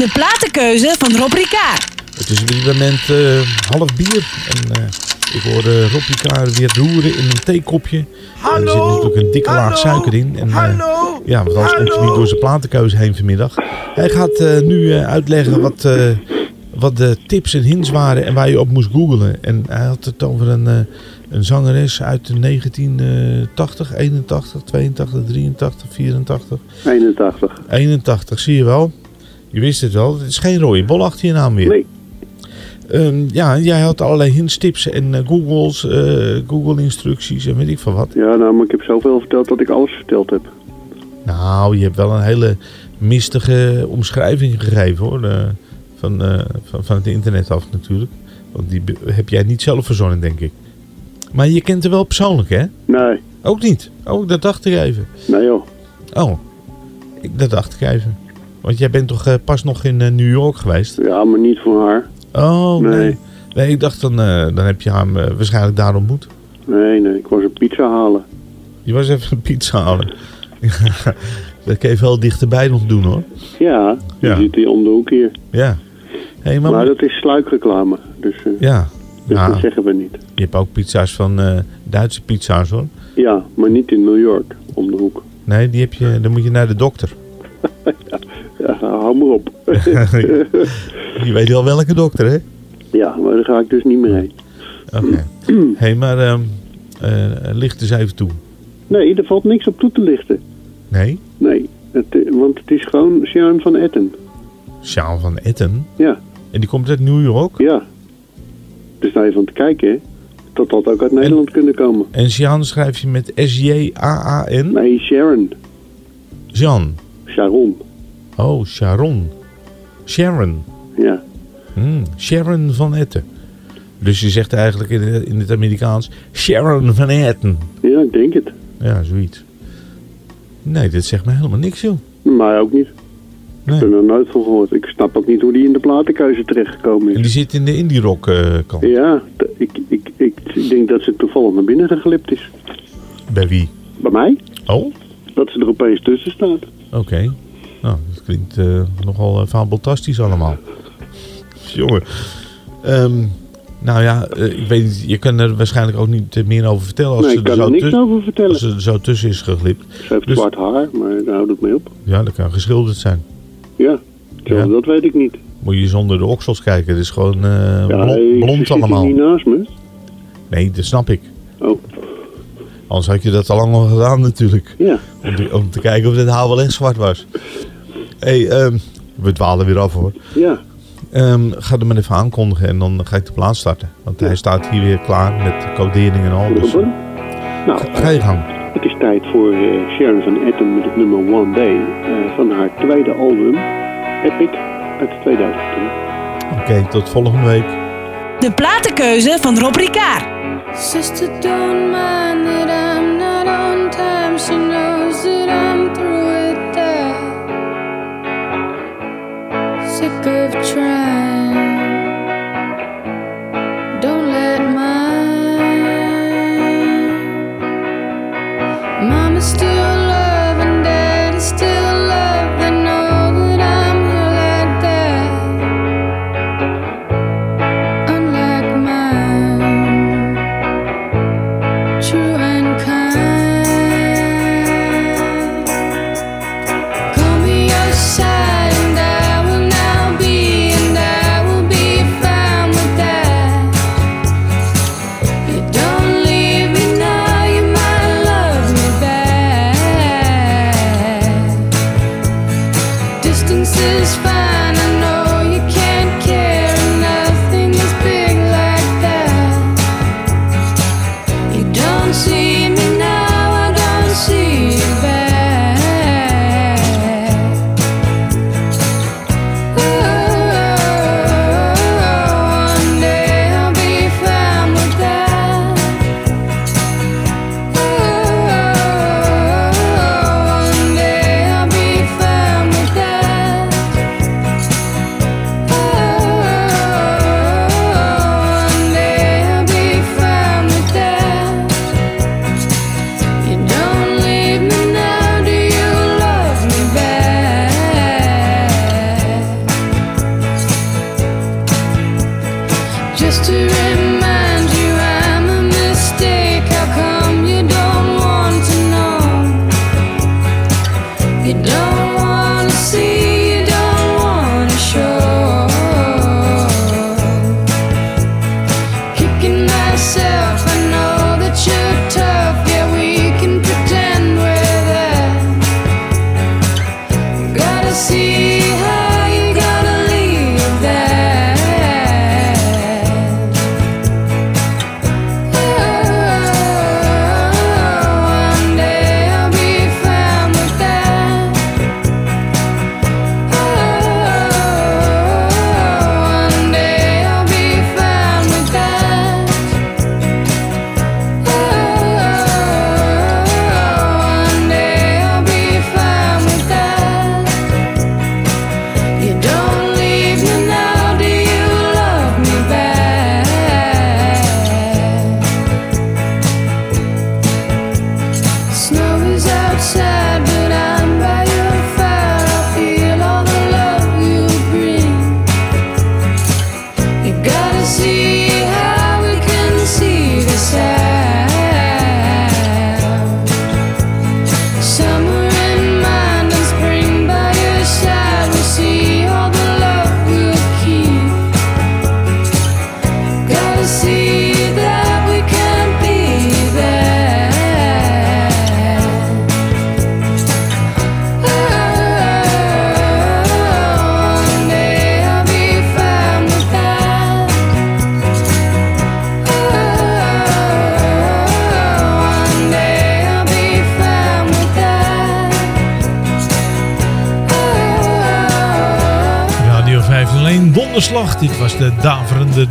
De platenkeuze van Rob Ricard. Het is op dit moment eh, half bier. En eh, ik hoor uh, Rob Ricard weer roeren in een theekopje. Er zit natuurlijk een dikke laag suiker in. En, eh, ja, want anders komt hij niet door zijn platenkeuze heen vanmiddag. Hij gaat eh, nu eh, uitleggen wat, eh, wat de tips en hints waren en waar je op moest googlen. En hij had het over een, eh, een zangeres uit de 1980, 81, 82, 83, 84. 81. 81, zie je wel. Je wist het wel. Het is geen rode bol achter je naam weer. Nee. Ehm, ja, jij had allerlei hints, tips en eh, Googles, eh, Google-instructies en weet ik van wat. Ja, nou, maar ik heb zoveel verteld dat ik alles verteld heb. Nou, je hebt wel een hele mistige omschrijving gegeven hoor. eh, van, van, van het internet af natuurlijk. Want die heb jij niet zelf verzonnen, denk ik. Maar je kent haar wel persoonlijk, hè? Nee. Ook niet? Oh, dat dacht ik even. Nee joh. Oh, ik, dat dacht ik even. Want jij bent toch eh, pas nog in eh, New York geweest? Ja, maar niet voor haar. Oh, nee. Nee. Nee, ik dacht dan, eh, dan heb je eh, waarschijnlijk daar ontmoet. Nee, nee, ik was een pizza halen. Je was even een pizza halen. [LAUGHS] dat kan je veel dichterbij nog doen hoor. Ja, die Ja. zit hier om de hoek hier. Ja. Hey, maar, Maar dat is sluikreclame, dus, ja. dus Nou, dat zeggen we niet. je hebt ook pizza's van Duitse pizza's hoor. Ja, maar niet in New York, om de hoek. Nee, die heb je, dan moet je naar de dokter. Maar op. [LAUGHS] je weet wel welke dokter hè? ja, maar daar ga ik dus niet meer heen. Oké. [CLEARS THROAT] hey, maar ehm eh, licht eens even toe. Nee, er valt niks op toe te lichten. Nee? Nee, het, eh, want het is gewoon Sjaam van Etten. Sjaal van Etten. Ja. En die komt uit New York? Ja. Dus daar even aan te kijken, hè. Dat had ook uit Nederland kunnen komen. En Jean schrijf je met S-J-A-A-N? Nee, Sharon. Jean. Sharon. Oh, Sharon. Sharon. Ja. Hmm, Sharon van Etten. Dus je zegt eigenlijk in, het- in het Amerikaans Sharon van Etten. Ja, ik denk het. Ja, zoiets. Nee, dit zegt me helemaal niks, joh. Maar ook niet. Ik heb er nooit van gehoord. Ik snap ook niet hoe die in de platenkeuze terechtgekomen En is. die zit in de indie rock eh, kant. Ja, ik, ik, ik denk dat ze toevallig naar binnen geglipt is. Bij wie? Bij mij? Oh? Dat ze er opeens tussen staat. Oké. Nou, dat klinkt eh, nogal uh, fabeltastisch allemaal. Jongen. Ehm, nou ja, eh, ik weet niet, je kan er waarschijnlijk ook niet eh, meer over vertellen. Als Nee, ik er kan er niks over vertellen. Als ze er zo tussen is geglipt. Ze heeft Dus- zwart haar, maar daar houdt het mee op. Ja, dat kan geschilderd zijn. Ja, Ja. dat weet ik niet. Moet je zonder de oksels kijken. Het is gewoon eh, Ja, blond, blond allemaal. niet naast me. Nee, dat snap ik. Oh. Anders had je dat al lang al gedaan natuurlijk. Ja. Om te, om te kijken of het haar wel echt zwart was. Hey, ehm, we dwalen weer af hoor. Ja. Ehm, ga hem maar even aankondigen en dan ga ik de plaat starten. Want hij staat hier weer klaar met de codering en al. Dus, Nou, ga je gang. Het is tijd voor eh, Sharon van Etten met het nummer One Day eh, van haar tweede album, Epic, uit 2010. Oké, tot volgende week. De platenkeuze van Rob Ricard. Sister don't mind that I'm not on time. She knows of trying.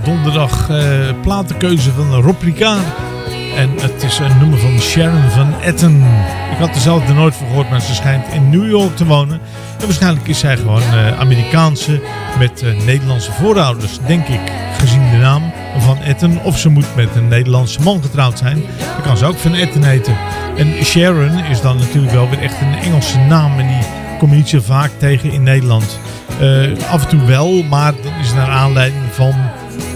Donderdag uh, platenkeuze van Rob Ricard. En het is een nummer van Sharon van Etten. Ik had zelf er nooit van gehoord, maar ze schijnt in New York te wonen. En waarschijnlijk is zij gewoon uh, Amerikaanse met uh, Nederlandse voorouders, denk ik, gezien de naam van Etten. Of ze moet met een Nederlandse man getrouwd zijn. Dan kan ze ook van Etten heten. En Sharon is dan natuurlijk wel weer echt een Engelse naam. En die kom je niet zo vaak tegen in Nederland. Af en toe wel, maar dan is naar aanleiding van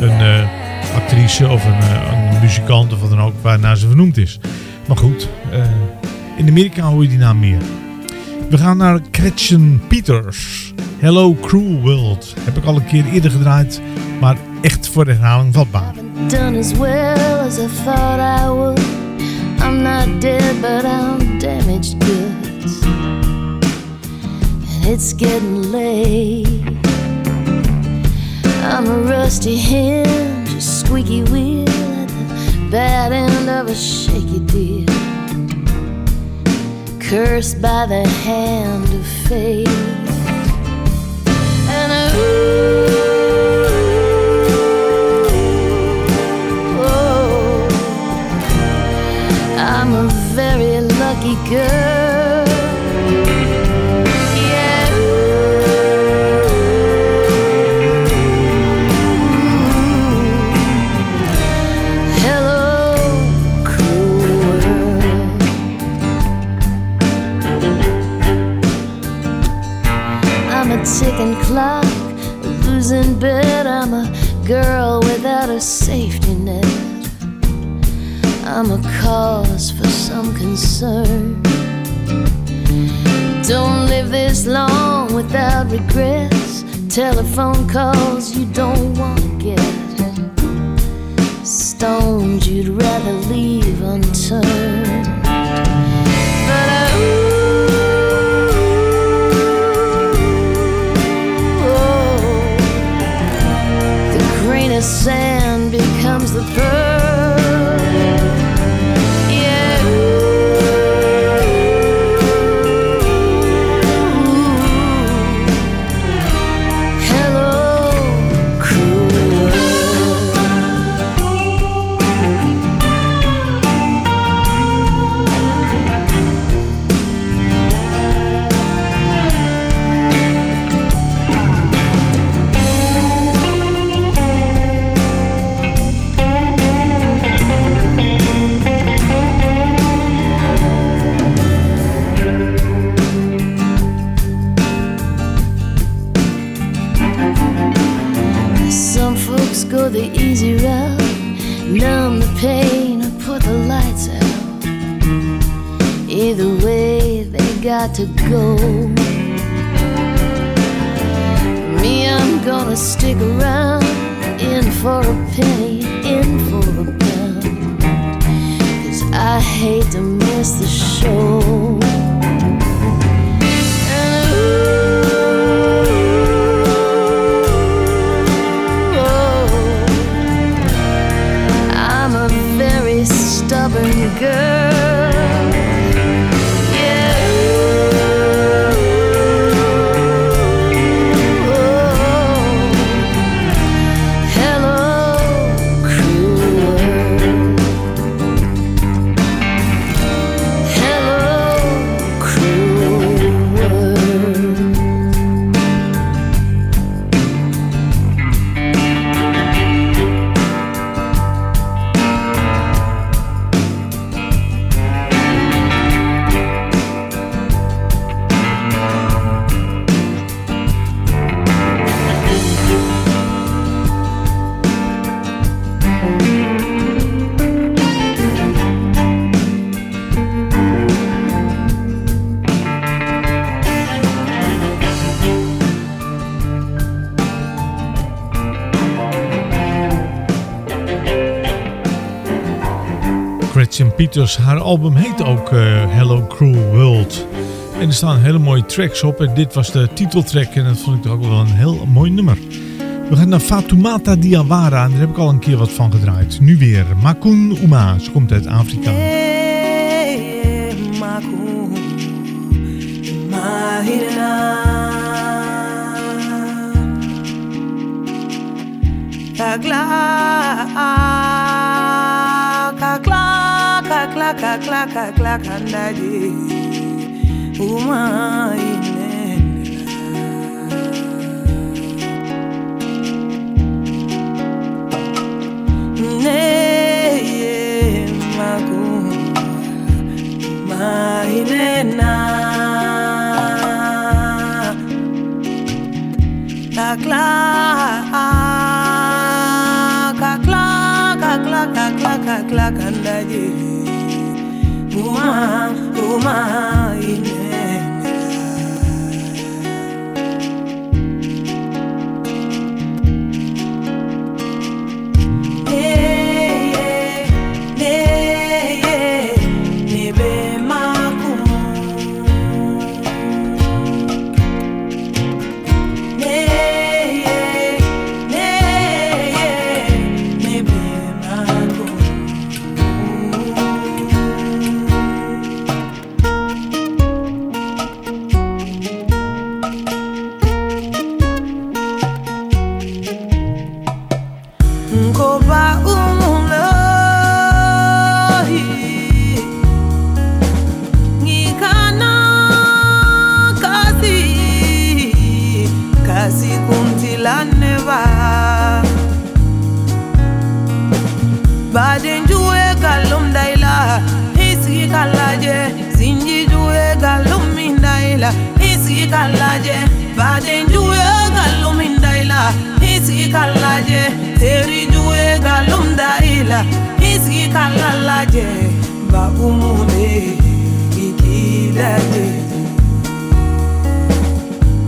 een uh, actrice of een, uh, een, muzikant of wat dan ook waarnaar ze vernoemd is. Maar goed, in Amerika hoor je die naam meer. We gaan naar Gretchen Peters. Hello Cruel World. Heb ik al een keer eerder gedraaid, maar echt voor de herhaling vatbaar. Done as well as I thought I would. I'm not dead, but I'm damaged goods. And it's getting late. I'm a rusty hinge, a squeaky wheel at the bad end of a shaky deal. Cursed by the hand of fate. And oh, I'm a very lucky girl. Telephone calls you don't Peters, haar album heet ook eh, Hello Cruel World. En er staan hele mooie tracks op. En dit was de titeltrack en dat vond ik toch ook wel een heel mooi nummer. We gaan naar Fatoumata Diawara en daar heb ik al een keer wat van gedraaid. Nu weer Makun Uma, ze komt uit Afrika. akakla kandadi umainenela neye maku mainena akla kakla kakla kakla kakla kandadi kandaje uma kallaje baden juwe gallum indaila hisi kallaje teri juwe gallum daila hisi kallaje ba umume ikidaje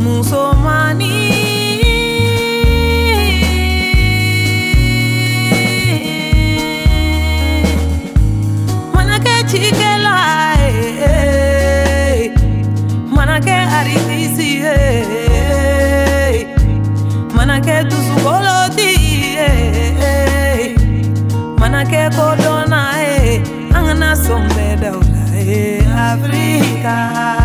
musomani manake tusukoloti eh, eh, eh. manake kodona angana sombeda ula afrika.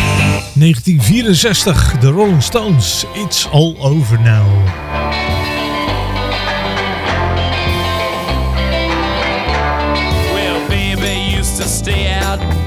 1964, de Rolling Stones, It's All Over Now. stay out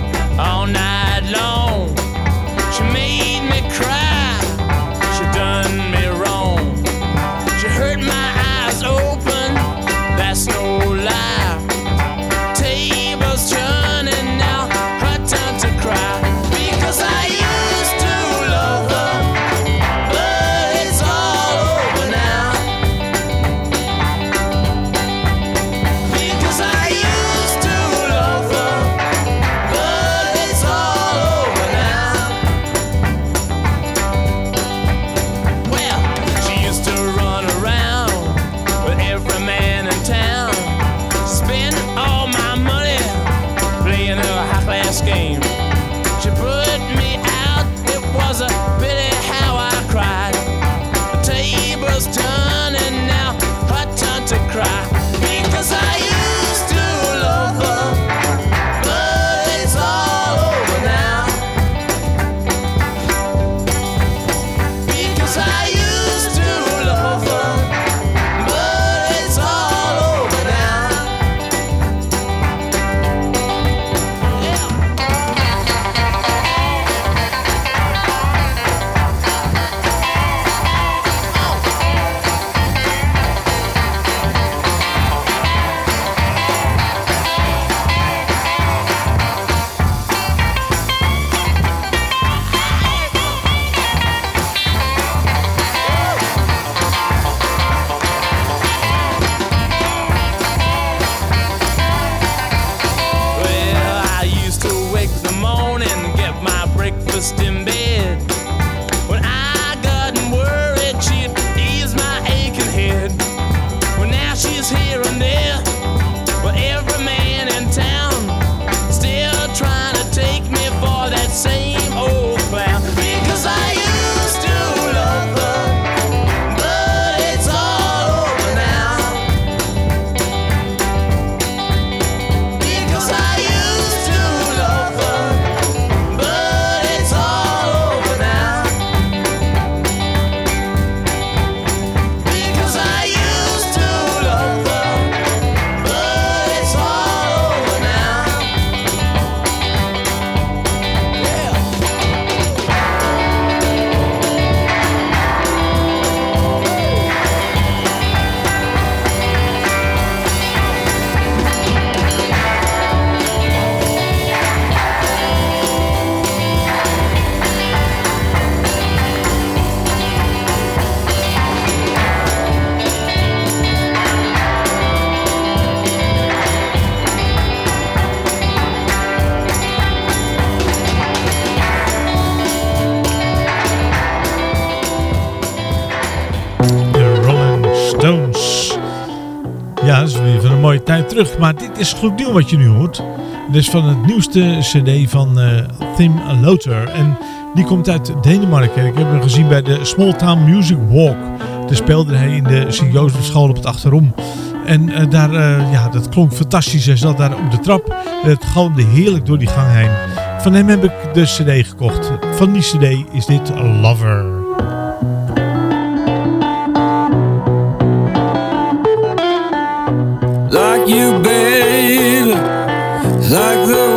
Maar dit is gloednieuw wat je nu hoort. Dit is van het nieuwste cd van eh, Tim Lothar. En die komt uit Denemarken. Ik heb hem gezien bij de Small Town Music Walk. Daar speelde hij in de Sint-Jozef School op het achterom. En eh, daar, eh, ja, dat klonk fantastisch. Hij zat daar op de trap. En het galmde heerlijk door die gang heen. Van hem heb ik de cd gekocht. Van die cd is dit Lover. You, babe, like the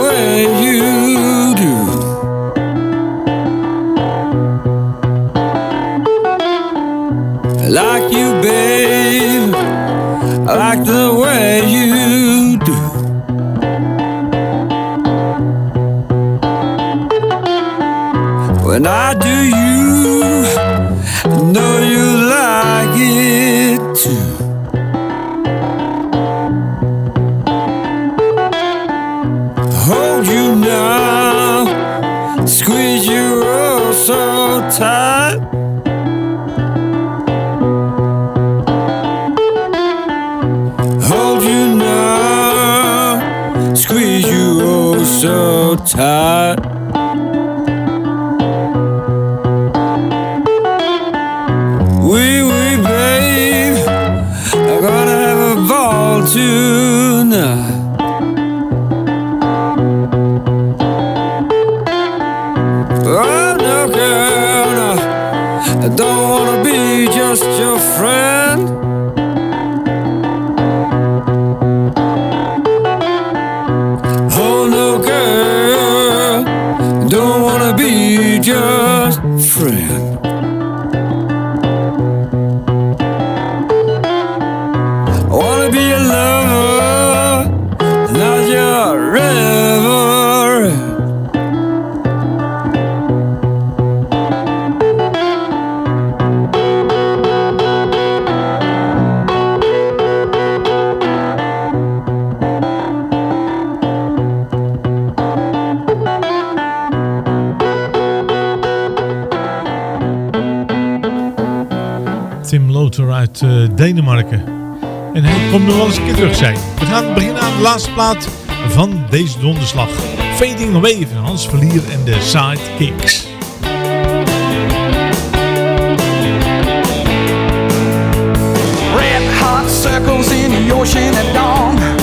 plaat van deze donderslag. Fading Away van Hans Verlier en de Sidekicks. Red hot circles in ocean at dawn.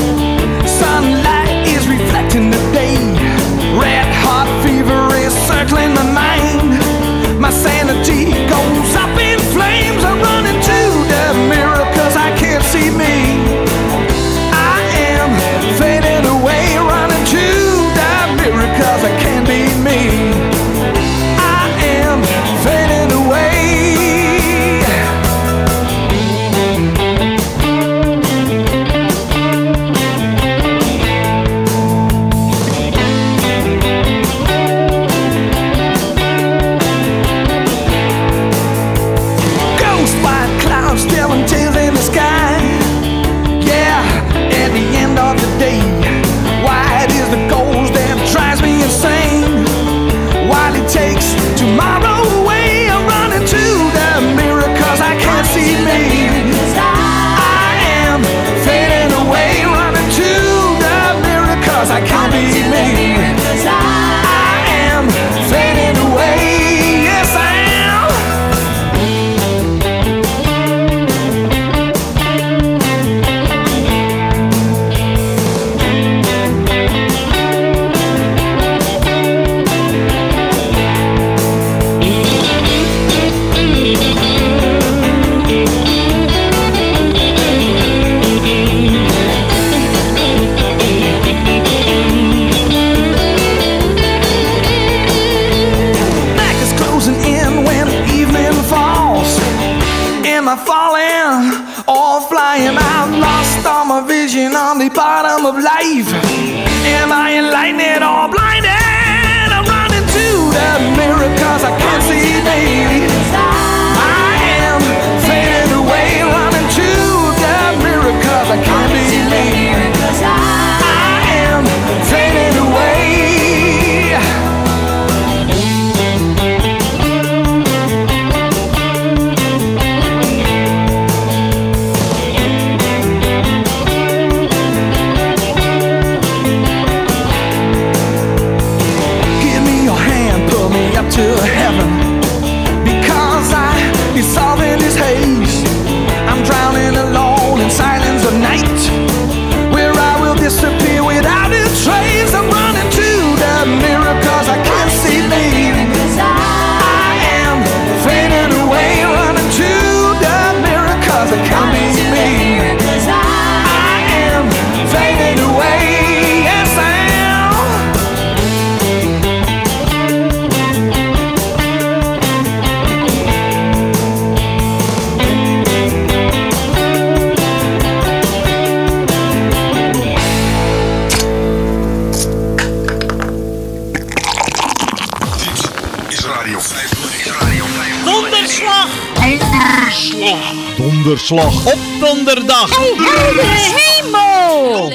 Donderslag op donderdag! heldere hemel!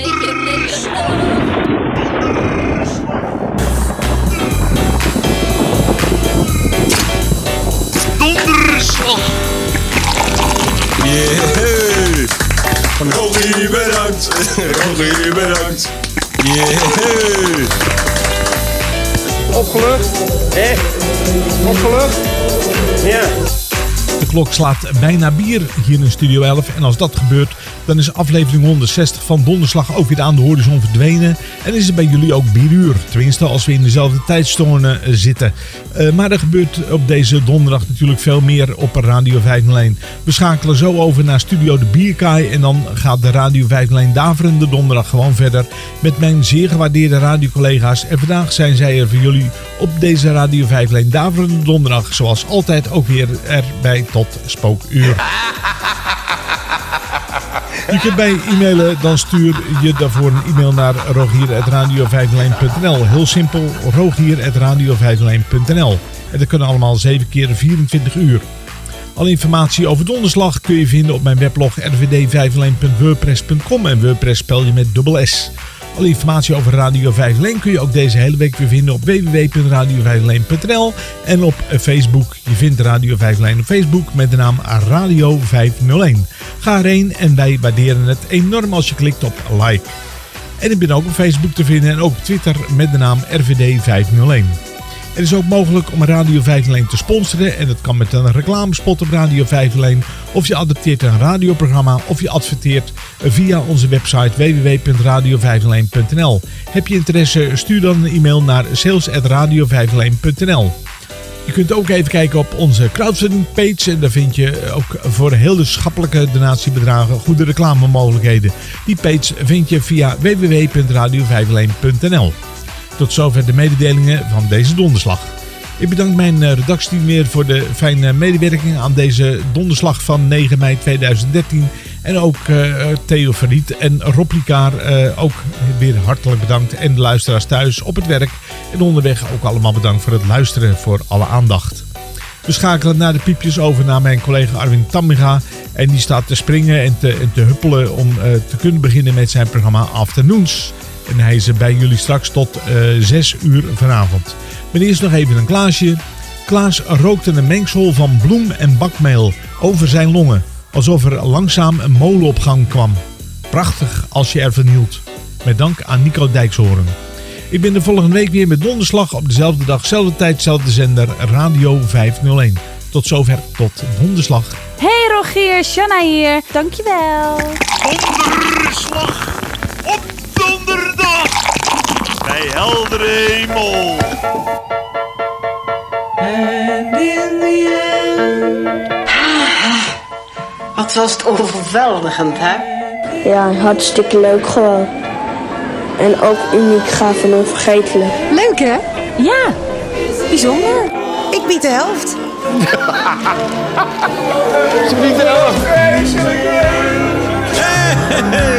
Donderslag! Yeah! Rogie, bedankt! [LAUGHS] Rogie, bedankt! Yeah! Opgelucht? Hé? Opgelucht? Ja. Klok slaat bijna bier hier in Studio 11. En als dat gebeurt, dan is aflevering 160 van Donderslag ook weer aan de horizon verdwenen. En is het bij jullie ook bieruur. Tenminste, als we in dezelfde tijdstoren eh, zitten. Eh, maar er gebeurt op deze donderdag natuurlijk veel meer op Radio 501. We schakelen zo over naar Studio de Bierkaai. En dan gaat de Radio 501 daverende donderdag gewoon verder met mijn zeer gewaardeerde radiocollega's. En vandaag zijn zij er voor jullie op deze Radio 501 daverende donderdag. Zoals altijd ook weer erbij tot spookuur. [LAUGHS] Je kunt mij e-mailen, dan stuur je daarvoor een e-mail naar rogier.radio501.nl. Heel simpel, rogier.radio501.nl. En dat kunnen allemaal 7 keer 24 uur. Alle informatie over donderslag kun je vinden op mijn weblog rvd501.wordpress.com en WordPress spel je met dubbel S. Alle informatie over Radio 501 kun je ook deze hele week weer vinden op www.radio501.nl en op Facebook. Je vindt Radio 501 op Facebook met de naam Radio 501. Ga erheen en wij waarderen het enorm als je klikt op like. En ik ben ook op Facebook te vinden en ook op Twitter met de naam RVD 501. Het is ook mogelijk om Radio 501 te sponsoren en dat kan met een reclamespot op Radio 501 Of je adapteert een radioprogramma of je adverteert via onze website www.radio501.nl. Heb je interesse, stuur dan een e-mail naar sales.radio501.nl. Je kunt ook even kijken op onze crowdfunding page. En daar vind je ook voor heel de schappelijke donatiebedragen goede reclamemogelijkheden. Die page vind je via www.radio501.nl. Tot zover de mededelingen van deze donderslag. Ik bedank mijn eh, redactieteam weer voor de fijne medewerking aan deze donderslag van 9 mei 2013. En ook uh, Theo Verriet en Rob Ricard uh, ook weer hartelijk bedankt. En de luisteraars thuis op het werk en onderweg ook allemaal bedankt voor het luisteren, voor alle aandacht. We schakelen naar de piepjes over naar mijn collega Arwin Tammiga. En die staat te springen en te, te huppelen om te kunnen beginnen met zijn programma Afternoons. En hij is bij jullie straks tot uh, 6 uur vanavond. Maar eerst nog even een Klaasje. Klaas rookte een mengsel van bloem en bakmeel over zijn longen. Alsof er langzaam een molen op gang kwam. Prachtig als je ervan hield. Met dank aan Nico Dijkshoorn. Ik ben de volgende week weer met donderslag op dezelfde dag, dezelfde tijd, dezelfde zender Radio 501. Tot zover, tot donderslag. Hey Rogier, Shanna hier. Dankjewel. Donderslag op donderdag bij heldere hemel. And in the end. Wat was het overweldigend, hè? Ja, hartstikke leuk gewoon. En ook uniek, gaaf en onvergetelijk. Leuk hè? Ja, bijzonder. Ik bied de helft. Ze biedt de helft. Hey!